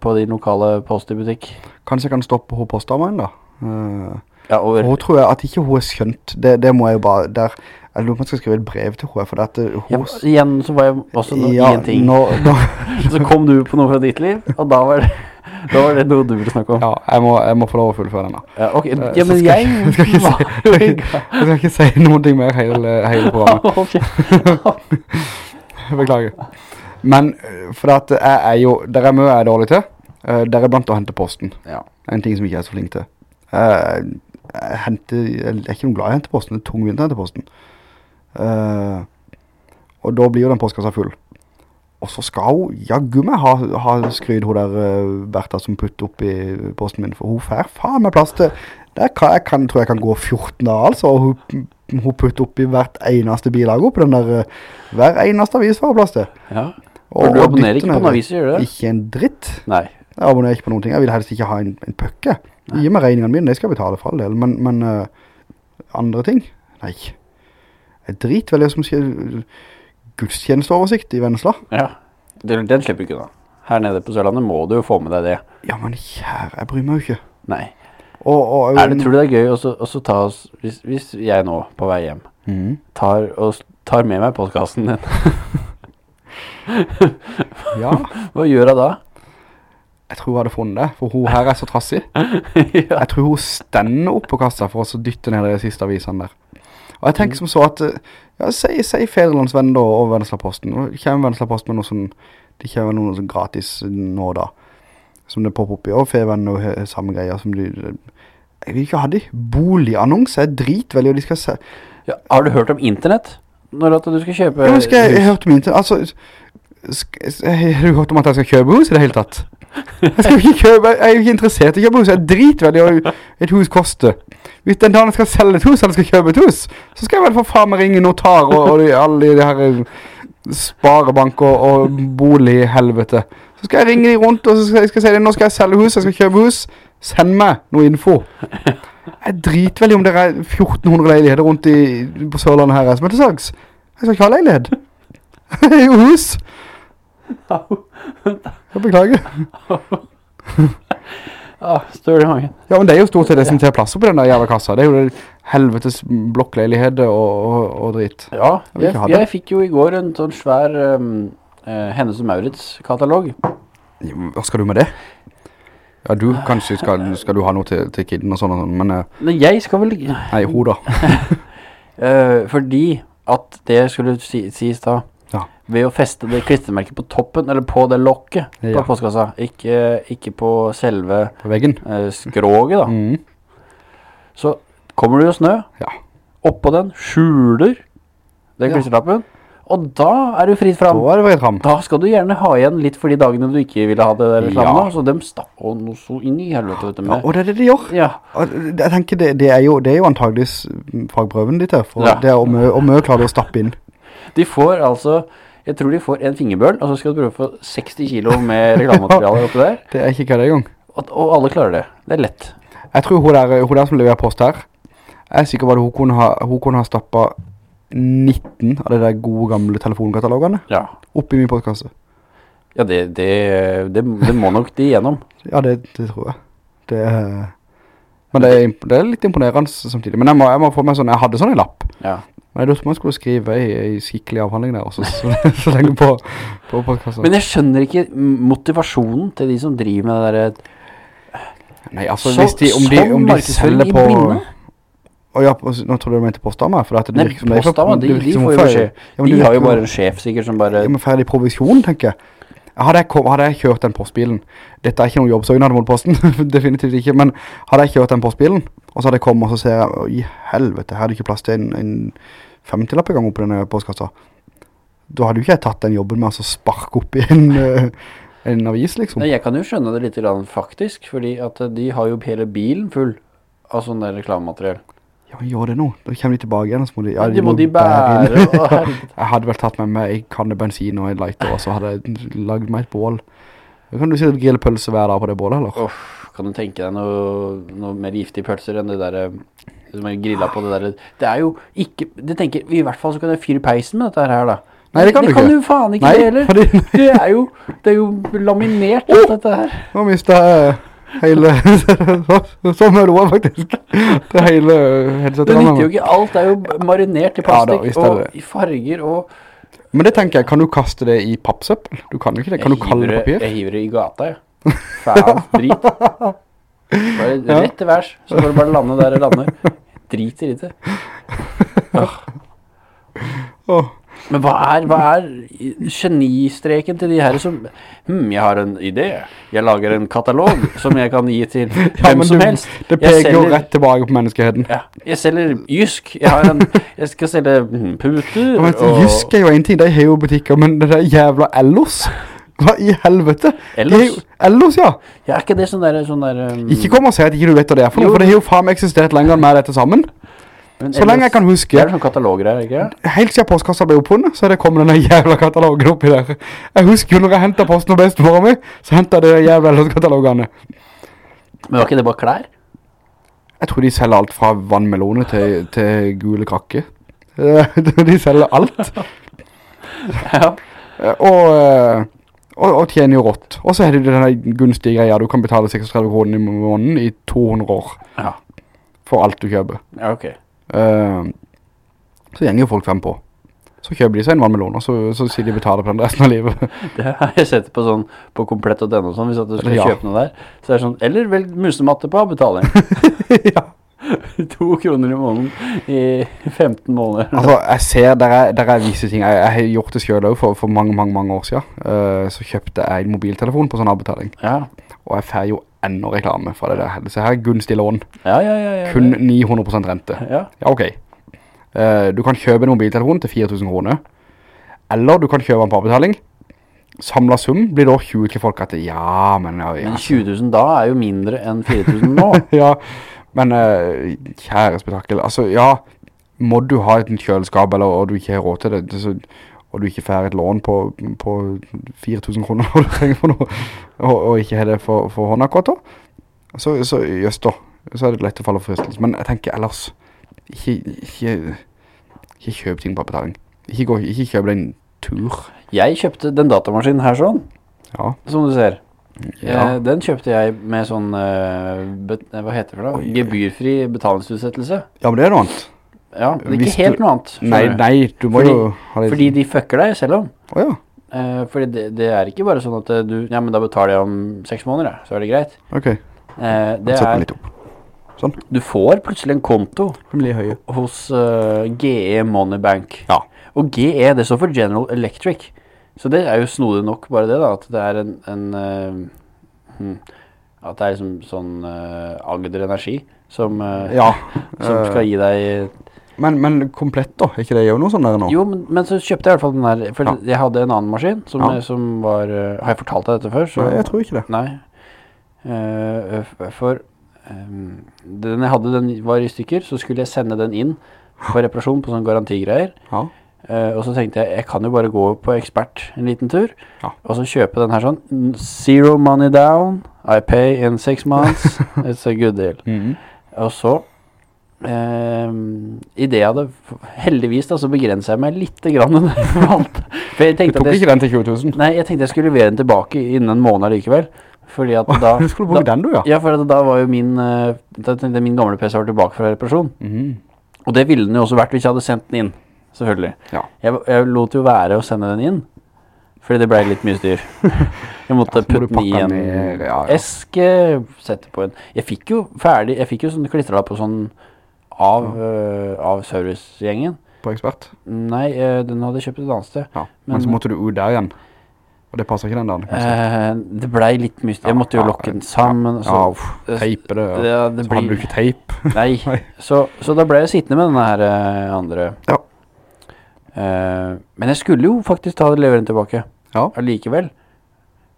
på de lokale post i butikk. Kanskje jeg kan stoppe hun postdamen da? Uh, Ja, over. hun tror jeg at ikke hun er skjønt. Det, det må jeg jo bare, der, jeg lurer på om jeg skal skrive et brev til henne, for at hos hun... Ja, igjen så var jeg også no, ja, ingenting. nå, nå, Så kom du på noe fra ditt liv, og da var det, da var det noe du ville snakke om. ja, jeg må, jeg må få lov å fullføre den da. Ja, ok. Eh, Ja, men skal jeg... jeg skal ikke si- i. Jeg skal ikke si noen ting mer hele, hele programmet. Beklager. Men, eh, for at jeg er jo, der er mye jeg er dårlig til. Der er blant å hente posten. Ja. En ting som ikke jeg er så flink til. Eh, jeg, henter, jeg er ikke noe glad i å hente posten, det er tungvint å hente posten. Eh, og da blir jo den postkassa full. Og så skal hun, jaggu meg, ha, ha skryd hun der uh, Bertha som putter opp i posten min, for hun fær faen med plass til, der kan, jeg kan, tror jeg kan gå 14 da, altså, og hun, hun putter opp i hvert eneste bilag opp, den der, uh, hver eneste avis hun plass til. Ja. Og, du abonnerer ikke på noen aviser, gjør du det? Ikke en dritt. Nei. Jeg abonnerer ikke på noen ting. Jeg vil helst ikke ha en, en pøkke. Gi meg regningene mine, de skal jeg betale for all del. Men, men uh, andre ting? Nei. Jeg driter vel det som skjer gudstjenesteoversikt i Vennesla. Ja. Den, den slipper ikke da. Her nede på Sørlandet må du jo få med deg det. Ja, men kjære, jeg bryr meg jo ikke. Nei. Og, og, Er det, tror du det er gøy også, også ta oss, hvis, hvis jeg nå på vei hjem mm. tar, og, tar med meg podcasten din, Ja, hva gjør jeg da? jeg tror jeg hadde funnet det, for hun her er så trassig. ja. Jeg tror hun stender opp på kassa for å dytte ned de siste avisene der. Og jeg tenker som så at, eh, ja, si, si Federlandsvenn da, og Vennesla-posten. Kommer Vennesla-posten med noe sånn, de kommer noe sånn gratis nå da, som det popper opp i, og Feven og samme greier som de, jeg vil ikke ha de. Boligannonser er dritveldig, og de skal se, Ja, har du hørt om internett? Når at du skal kjøpe Jeg, husker, jeg, jeg hus? hørte om internett, altså, har du hørt om at jeg skal kjøpe hus i det hele tatt? Jeg skal ikke kjøpe, jeg er jo ikke interessert i å kjøpe hus, jeg er vel i et hus koster. Hvis den dagen jeg skal selge et hus, eller skal kjøpe et hus, så skal jeg vel for faen meg ringe notar og, og alle de her eh, sparebank og, og bolighelvete. Så skal jeg ringe de rundt, og så skal jeg skal si det, nå skal jeg selge hus, jeg skal kjøpe hus, send meg noe info. Jeg driter vel i om det er 1400 leiligheter rundt i, på Sørlandet her, som er til salgs. Jeg skal ikke ha leilighet. Det er jo hus. Jeg beklager. Ah, større i. Ja, men det er jo stort sett det som tar plasser på den der jævla kassa. Det er jo det helvetes blokkleilighet og, og, og dritt. Ja, jeg, jeg, jeg fikk jo i går en sånn svær um, uh, Hennes og Maurits-katalog. Hva skal du med det? Ja, du kanskje skal, skal du ha noe til, til kidden og sånn og sånn, men Uh, Men jeg skal vel nei, hun da. eh, Fordi at det skulle si, sies da. Ved å feste det klistremerket på toppen Eller på det lokket på Ja. postkassa Ikke, ikke på selve På veggen. eh, skroget da Mm. Så kommer det jo snø Ja. Oppå den skjuler Den Ja. klisterlappen Og da er du fritt Da fram du fritt fram. Da skal du gjerne ha igjen litt for de dagene du ikke ville ha det der slammet, Ja. Så dem stapper noe så inn i helvete vet du, Ja, og det er det de gjør. Ja, Jeg tenker det, det, er jo, det er jo antageligvis fagprøven ditt her, for Ja. det er om om klarer å stappe inn. de får altså Jeg tror de får en fingerbøl Og så skal du prøve å få 60 kilo med reklamematerialer oppi der Det er ikke hva det er i gang. og, og alle klarer det Det er lett Jeg tror hun der, hun der som leverer post her, jeg er sikker på at hun kunne ha, hun kunne ha stappet 19 av de der gode gamle telefonkatalogene Ja, opp i min postkasse. ja det, det, det, det må nok de gjennom Ja, det, det tror jeg. Det er, men det er, det er litt imponerende samtidig. Men jeg må, jeg må få meg sånn, jeg hadde sånn en lapp. Ja Men jeg lurte på om jeg skulle skrive i, skikkelig avhandling der også, så, så lenge på, på podcasten. Men jeg skjønner ikke motivasjonen til de som driver med det der Nei, altså, Så- hvis de, om de, om de selger på... Å ja, nå tror du du mente postdama, for det virker som for- postdama, de, de får jo beskjed Ja, De har jo bare en sjef sikkert som bare Ja, men ferdig provisjon, tenker jeg. Hadde jeg, hadde jeg kjørt den postbilen, dette er ikke noen jobbsøgnad mot posten, definitivt ikke, men hadde jeg kjørt den postbilen, og så hadde jeg kommet og så ser jeg, «Å, i helvete, her er det ikke plass til en, en 50-lapp i gang opp i denne postkassa. Da hadde jo ikke jeg tatt den jobben med å så sparke opp i en, eh, en avis, liksom. Nei, jeg kan jo skjønne det litt grann faktisk Fordi at eh, de har jo hele bilen full Av sånn der reklamemateriell Ja, men gjør det nå. Da kommer de tilbake igjen, så må de... Ja, de må de bære bære. Jeg hadde vel tatt med meg en kanne bensin og en lighter, og så hadde jeg lagd meg et bål. Kan du si grille pølse hver dag på det bålet, eller? Uff, kan du tenke deg noe, noe mer giftige pølser enn det der eh, som er grilla på det der Det er jo ikke Det tenker I hvert fall så kan jeg fyre peisen med dette her da Nei, det kan du ikke Det kan du faen ikke Nei, det heller fordi- Det er jo Det er jo laminert alt dette her Nå mistet jeg hele... Sånn roa faktisk. Det hele headsetet. Det nytter jo ikke Alt er jo marinert i Ja da, plastikk er Og i farger og Men det tenker jeg, kan du kaste det i pappsøppel? Du kan jo ikke det. Kan du kalle det papir? Jeg hiver det i gata, ja. Faen, drit Bare rett til værs Så får du bare lande der det lander. Drit i det Åh, Men hva er, hva er genistreken til de her som Hm, jeg har en idé. Jeg lager en katalog Som jeg kan gi til Ja, hvem som du- helst. det peker jo rett tilbake på menneskeheten. ja, Jeg selger jysk. Jeg, har en, jeg skal selge hm, puter Ja, men og- Jysk er jo en ting, de har jo butikker, men det der jævla Ellos, hva i helvete? Ellos? Jo- Ellos, ja. Ja, er ikke det sånn der, sånn der um, Ikke kom og si at ikke du vet hva det er for noe, for det har jo faen eksistert lenger enn meg dette sammen. men Så lenge jeg kan Det huske, er sånn kataloger her, ikke? helt siden postkassa ble oppfunnet, så er det kommet denne jævla katalogen oppi der. Jeg husker jo når jeg hentet posten og bestemora mi, så hentet jeg de jævla Ellos-katalogene. Men var ikke det bare klær? Jeg tror de selger alt fra vannmelone til, til gule krakke. De selger alt. Ja Og, eh, og, og tjener jo rått. Og så er det jo denne gunstige greia, du kan betale 36 kroner i måneden i 200 år Ja, for alt du kjøper. ja ok Uh, så gjenger jo folk frem på. Så kjøper de seg en vannmelon, og så, så sier de betaler på den resten av livet. Det har jeg sett på sånn På komplett og denne og sånn Hvis at du skal Ja. kjøpe noe der Så er det sånn Eller velg musematte på avbetaling ja. to kroner i måneden i 15 måneder. Altså, jeg ser, der er, der er visse ting, jeg, jeg har gjort det selv også for, for mange, mange, mange år siden. Uh, så kjøpte jeg en mobiltelefon på sånn avbetaling. Ja, Og jeg får jo enda reklame fra det der. Så her er gunstig lån. ja, ja. ja, ja. Kun 900% rente. Ja, Ja, ok. Uh, du kan kjøpe en mobiltelefon til 4000 kroner. Eller du kan kjøpe den på avbetaling. Samlet sum blir da 20 til folk at ja, men... Ja, ja, men 20 000 da er jo mindre enn 4000 nå. ja, men eh, kjære spektakel, altså ja, må du ha et kjøleskap, eller og du ikke har råd til det, så, og du ikke får et lån på, på 4000 kroner når du trenger for noe, og, og ikke har det for, for hånda akkurat da, så, så just da, så er det lett å falle for fristelse. Men jeg tenker ellers, ikke, ikke, ikke kjøp ting på betaling. Ikke, gå, ikke kjøp deg en tur. Jeg kjøpte den datamaskinen her sånn, Ja, som du ser. Ja. Eh, den kjøpte jeg med sånn, eh, eh, hva heter det da? Gebyrfri betalingsutsettelse. ja men det er noe annet. Ja, det er Hvis ikke helt du- noe annet. Nei, skjønner du. nei, du må Fordi- jo ha litt... Fordi de fucker deg selv om. Åja, Eh, fordi det, det er ikke bare sånn at eh, du, ja, men da betaler jeg om seks måneder, ja, så er det greit. ok. Eh, det Sett meg er, litt opp. Sånn. du får plutselig en konto Den blir høye. hos eh, GE Money Bank. Ja. Og GE, det står for General Electric. Så det er jo snodig nok bare det da, at det er en, en eh, hmm, at det er liksom sånn uh, Agder Energi som, eh, Ja. som skal gi deg Men, men komplett da, er ikke det jo noe sånn der nå? Jo, men, men så kjøpte jeg i hvert fall den der, for Ja. jeg hadde en annen maskin som, Ja. som var, uh, har jeg fortalt deg dette før? Så, Nei, jeg tror ikke det. Nei. uh, for um, den jeg hadde, den var i stykker, så skulle jeg sende den inn for reparasjon på sånne garantigreier. Ja. Eh, og så tenkte jeg, jeg kan jo bare gå på ekspert en liten tur, Ja. og så kjøpe den her sånn, zero money down, I pay in six months, it's a good deal. Mhm. Og så, um, i det jeg hadde, heldigvis da, så begrenset jeg meg litt grann jeg. For jeg Du tok jeg, ikke den til 20 000? nei, jeg tenkte jeg skulle levere den tilbake innen en måned likevel. Fordi at da, Du skulle bruke da den du, ja. ja, for da var jo min, uh, da min gamle PC var tilbake fra reparasjon. -hmm. Og det ville den jo også vært hvis jeg hadde sendt den inn, selvfølgelig. Ja. Jeg, jeg lot jo være å sende den inn, fordi det ble litt mye styr. Jeg måtte Ja, putte den i en ned, ja, eske, sette på en Jeg fikk jo ferdig, jeg fikk jo sånn klistrelapp på sånn av, uh, av servicegjengen. På ekspert? Nei, uh, den hadde kjøpt et annet sted. Men, Men- så måtte du ut der igjen. Og det passer ikke den dagen? Eh, det ble litt mye styr. Jeg måtte jo Ja, lokke den sammen. Så, ja, teipe det. Ja. Ja, det Så hadde du blir ikke teip. Nei. Nei. Så, så da ble jeg sittende med denne her eh, andre. Ja. Eh, men jeg skulle jo faktisk ta leveren tilbake Ja. allikevel.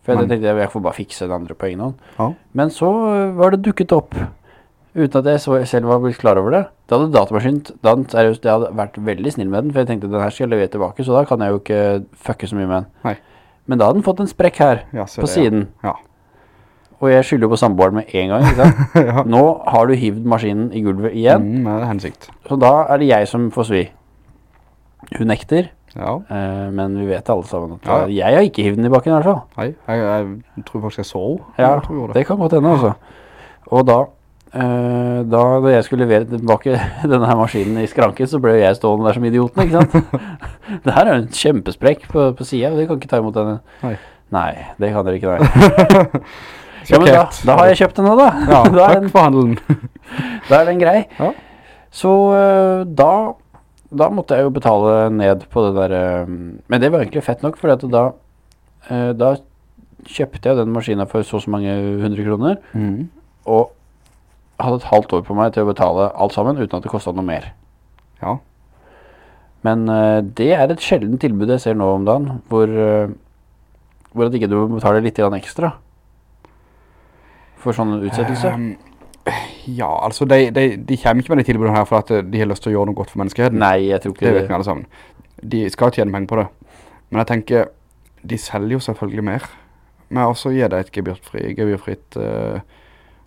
For jeg Men- tenkte jeg, jeg får bare fikse den andre på egen hånd. Ja. Men så øh, var det dukket opp, uten at jeg så, selv var blitt klar over det. Da hadde datamaskinen, da seriøst, jeg hadde vært veldig snill med den, for jeg tenkte den her skal jeg levere tilbake, så da kan jeg jo ikke fucke så mye med den. Nei. Men da hadde den fått en sprekk her, Ja, på det, siden. Ja. Og jeg skylder jo på samboeren med en gang, ikke sant? ja. Nå har du hivd maskinen i gulvet igjen, Mm, med hensikt. så da er det jeg som får svi. Hun nekter, Ja. eh, men vi vet alle sammen at Ja. eh, jeg har ikke hivd den i bakken i hvert fall. Nei, jeg, jeg tror faktisk jeg så henne. Ja, Jeg det. det kan godt hende, altså. Og da, eh, da, da jeg skulle levere tilbake denne her maskinen i skranken, så ble jeg stående der som idioten, ikke sant? det her er jo en kjempesprekk på, på siden, det kan ikke ta imot denne. Nei. Nei, det kan dere ikke, nei. Ja, men da, da har jeg kjøpt den nå, da. Ja, da, takk den, for handelen. da er den grei. Ja. Så eh, da, da måtte jeg jo betale ned på det der eh, Men det var egentlig fett nok, for da, eh, da kjøpte jeg den maskinen for så og så mange hundre kroner. Mm. og hadde et halvt år på meg til å betale alt sammen uten at det kostet noe mer. Ja. Men eh, det er et sjelden tilbud jeg ser nå om dagen, hvor, eh, hvor at ikke du må betale litt ekstra for sånn utsettelse. Ehm, ja, altså de, de, de kommer ikke med de tilbudene her for at eh, de har lyst til å gjøre noe godt for menneskeheten. Nei, jeg tror ikke Det Det vet vi alle sammen. De skal tjene penger på det. Men jeg tenker, de selger jo selvfølgelig mer. Men også gir deg et gebyrfri, gebyrfritt uh,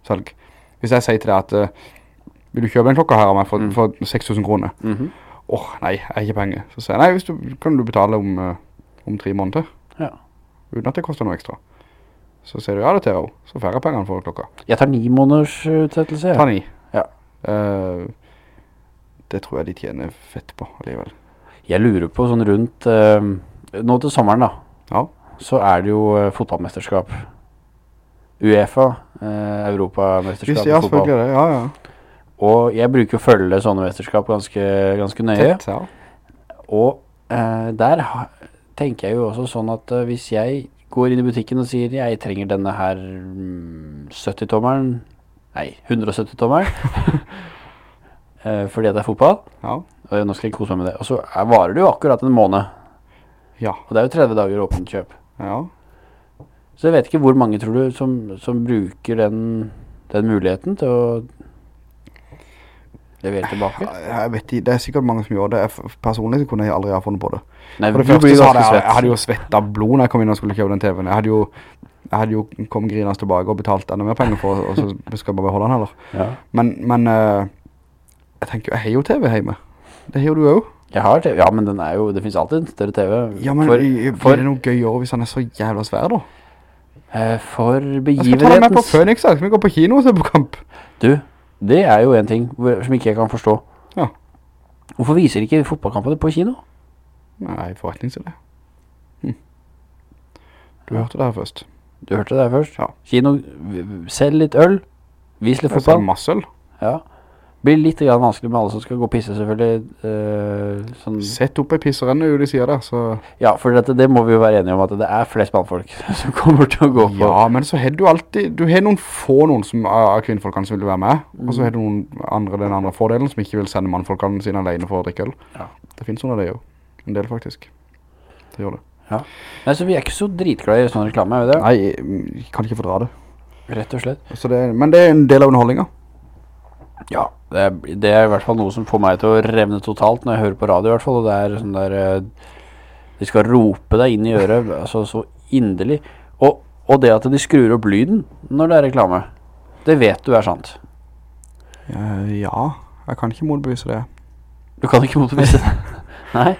salg. Hvis jeg sier til deg at uh, vil du kjøpe den klokka her av meg for, Mm. for 6000 kroner? Mhm. Åh, nei, jeg har ikke penger. Så sier jeg, nei, du, kan du betale om, uh, om tre måneder, Ja. uten at det koster noe ekstra. Så sier du, ja, det til jeg. Så færre penger pengene for klokka. Jeg tar ni måneders utsettelse. utsettelse. Ta ni. Ja. Uh, det tror jeg de tjener fett på alligevel. Jeg lurer på sånn rundt uh, Nå til sommeren, da, Ja. så er det jo uh, fotballmesterskap. Uefa, eh, Hvis, Europamesterskap ja, i fotball. det. Ja, ja. Og jeg bruker å følge sånne mesterskap ganske, ganske nøye. Tett, ja. Og eh, der tenker jeg jo også sånn at eh, hvis jeg går inn i butikken og sier jeg trenger denne her mm, 70-tommeren Nei, 170-tommeren. eh, fordi det er fotball. Ja. Og nå skal jeg kose meg med det. Og så er, varer det jo akkurat en måned. Ja. Og det er jo 30 dager åpent kjøp. ja. Så jeg vet ikke hvor mange tror du som, som bruker den, den muligheten til å levere tilbake. Jeg vet ikke, det er sikkert mange som gjør det. Jeg, personlig så kunne jeg aldri ha funnet på det. Nei, For det første så hadde jeg, jeg hadde jo svettet blod når jeg kom inn og skulle kjøpe den TV-en. Jeg hadde jo, jeg hadde jo kommet grinende tilbake og betalt enda mer penger for, og så skal jeg bare beholde den heller. Ja. Men, men eh, jeg tenker jo, jeg har jo TV hjemme. Det har du jo. Jeg har TV, ja, men den jo, det finnes alltid en større TV. Ja, men for, for, blir det noe gøy år hvis han er så jævla svær da? For for Jeg skal ta deg med på Phoenix, da. Skal vi gå på kino og se på kamp? Du, det er jo en ting som ikke jeg kan forstå. Ja. Hvorfor viser ikke fotballkampene på kino? Nei, forretningsidé. Hm. Du hørte det her først. Du hørte det her først. Ja. Kino, selg litt øl, vis litt fotball. masse øl. Ja. Blir litt vanskelig med alle som skal gå og pisse selvfølgelig. Uh, sånn. Sett opp ei pisserenne jo de sier der, så... Ja, for dette, det må vi jo være enige om at det er flest mannfolk som kommer til å gå på. Ja, men så har du alltid, du har noen få noen som, av kvinnefolkene kvinnfolkene som vil være med, og så har du noen andre, den andre fordelen som ikke vil sende mannfolkene sine alene for å drikke øl. Ja. Det finnes noen av det jo. En del faktisk. Det gjør det. Ja. Nei, så vi er ikke så dritglade i sånn reklame, er vi det? Nei, jeg kan ikke fordra det. Rett og slett. Så det. Men det er en del av underholdningen. Ja, det er, det er i hvert fall noe som får meg til å revne totalt når jeg hører på radio i hvert fall, og det er sånn der eh, De skal rope deg inn i øret, altså så inderlig. Og, og det at de skrur opp lyden når det er reklame, det vet du er sant. Eh, ja, jeg kan ikke motbevise det. Du kan ikke motbevise det. Nei?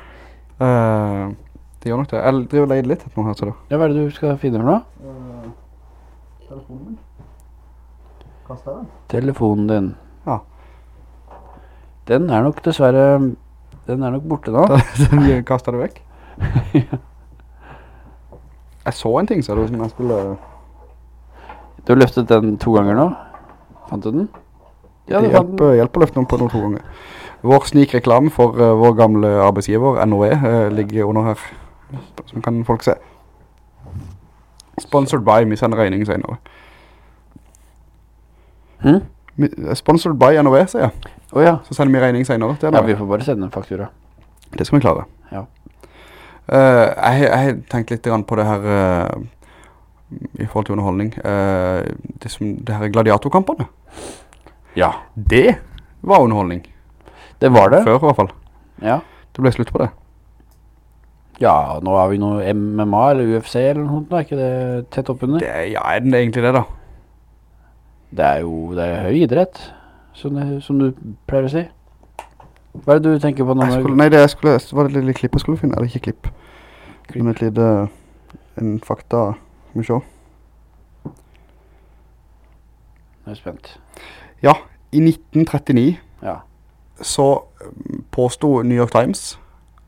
Uh, det gjør nok det. Jeg driver og leier litt etter noe her, ser du. Ja, hva er det du skal finne for noe? Telefonen min. Kastet den? Telefonen din. Ja. Den er nok dessverre Den er nok borte nå. Den kastet det vekk. Jeg så en ting, sa du, som jeg skulle... Du har løftet den to ganger nå. Fant du den? Ja, det du den. hjelper å løfte den på noen to ganger. Vår snikreklame for uh, vår gamle arbeidsgiver, NOE, uh, ligger under her. Som kan folk se. Sponsored by, vi sender regning senere. Hm? Eh, Sponsored by NOE, sier jeg. Oh, ja. Så sender vi regning senere. Det, er Ja, vi får bare sende en faktura. det skal vi klare. Ja. Uh, jeg, har tenkt litt på det her uh, i forhold til underholdning. Uh, det, som, det her gladiatorkampene. Ja. Det var underholdning. Det var det. Før i hvert fall. Ja. Det ble slutt på det. Ja, nå har vi noe MMA eller UFC eller noe sånt, er ikke det tett oppunder? det ja, er det egentlig det da? Det er jo det er høy idrett, som, det, som du pleier å si. Hva er det du tenker på nå? Jeg skulle, nei, det jeg skulle, var det et lille klipp jeg skulle finne, eller ikke klipp. Men et lite, en fakta, skal vi se. Nå er jeg spent. Ja, i 1939 Ja. så um, påstod New York Times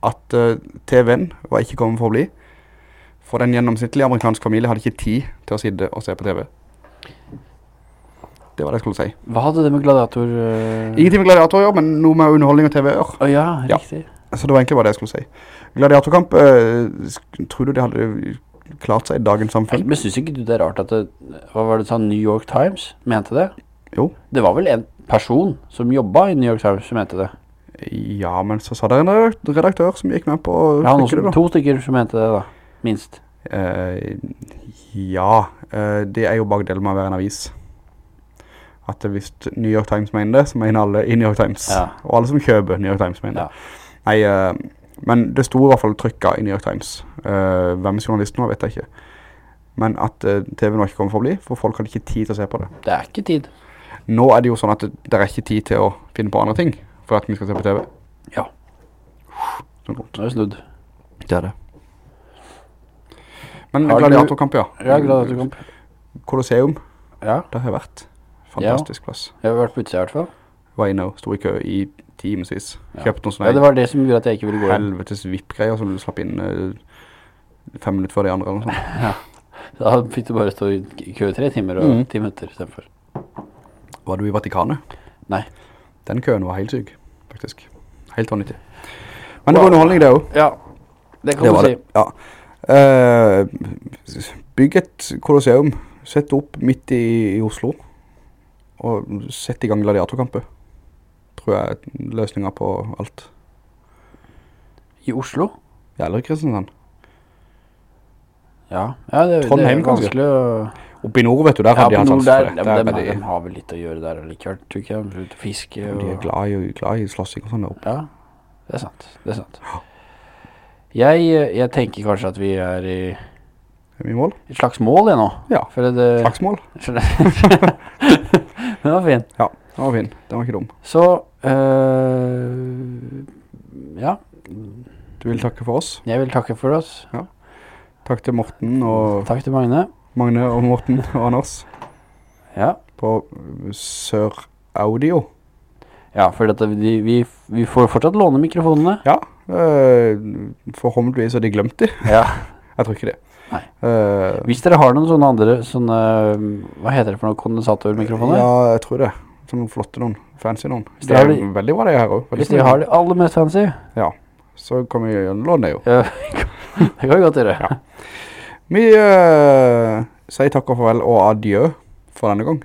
at uh, TV-en var ikke kommet for å bli. For den gjennomsnittlige amerikanske familie hadde ikke tid til å sitte og se på TV. Det var det jeg skulle si. Hva hadde det med gladiator... Uh... Ingenting med gladiator å gjøre, men noe med underholdning og TV å. Å ja, Ja. riktig. Så det var egentlig bare det jeg skulle si. Gladiatorkamp, uh, tror du det hadde klart seg i dagens samfunn? Men synes ikke du det er rart at det, hva var det du sa, New York Times mente det? Jo. Det var vel en person som jobbet i New York Times som mente det. Ja, men så sa det en redaktør som gikk med på Ja, da. to stykker som mente det da, minst. Uh, ja, uh, det er jo bagdelen med å være en avis. At hvis New York Times mener det, så mener alle i New York Times. Ja. Og alle som kjøper New York Times mener Ja. det. Nei, uh, men det sto i hvert fall trykket i New York Times. Uh, hvem journalisten var, vet jeg ikke. Men at uh, TV nå ikke kommer for å bli, for folk hadde ikke tid til å se på det. Det er ikke tid. Nå er det jo sånn at det, det er ikke tid til å finne på andre ting for at vi skal se på TV. Ja. Sånn godt. Det er snudd. Det er det. Men gladiatorkamp, ja. Ja, gladiatorkamp. Kolosseum, Ja, Det har jeg vært. Fantastisk plass. jeg har vært på utsida i hvert fall. Var inne og sto i kø i timesvis. Ja. Kjøpte noen Ja, det var det som gjorde at jeg ikke ville gå inn. helvetes VIP-greier som du slapp inn eh, fem minutter før de andre eller noe sånt. Da fikk du bare stå i kø i tre timer og mm. ti minutter i stedet for. Var du i Vatikanet? Nei. Den køen var helt syk, faktisk. Helt vanvittig. Men det var underholdning det også. Ja, det kan Det du si. det, ja. Uh, bygg et kolosseum. Sett opp midt i, i Oslo. Og sette i gang gladiatorkamper. Tror jeg er løsninga på alt. I Oslo? Ja, eller Kristiansand. Ja, ja det, det er vanskelig å... Oppe i nord, vet du, der Ja, har de hatt sans for det. ja, Der men er de, de, har vel litt å gjøre der allikevel, tror ikke jeg. Ute Fiske og... de er glad i, glad i slåssing og sånn der oppe. Ja, det er sant. Det er sant. Jeg, jeg tenker kanskje at vi er i Er vi i mål? et slags mål jeg nå. Ja. For det... Den var fin. Ja, den var fin. Den var ikke dum. Så, øh, ja, Du vil takke for oss. jeg vil takke for oss. Takk til Morten og Takk til Magne. Magne og Morten og Anders Ja, på Sør Audio. ja for dette, vi, vi, vi får fortsatt låne mikrofonene. Ja, øh, forhåpentligvis har de glemt det. Ja. Jeg tror ikke det. Eh, Hvis dere har noen sånne andre, sånne, hva heter det for noen kondensatormikrofoner? Ja, jeg tror det. Sånne flotte noen. Fancy noen. Hvis Det er de- veldig bra det her også. Hvis dere har de aller mest fancy, Ja, så kan vi låne det jo. ja, det kan vi godt gjøre. Ja. Vi uh, sier takk og farvel og adjø for denne gang.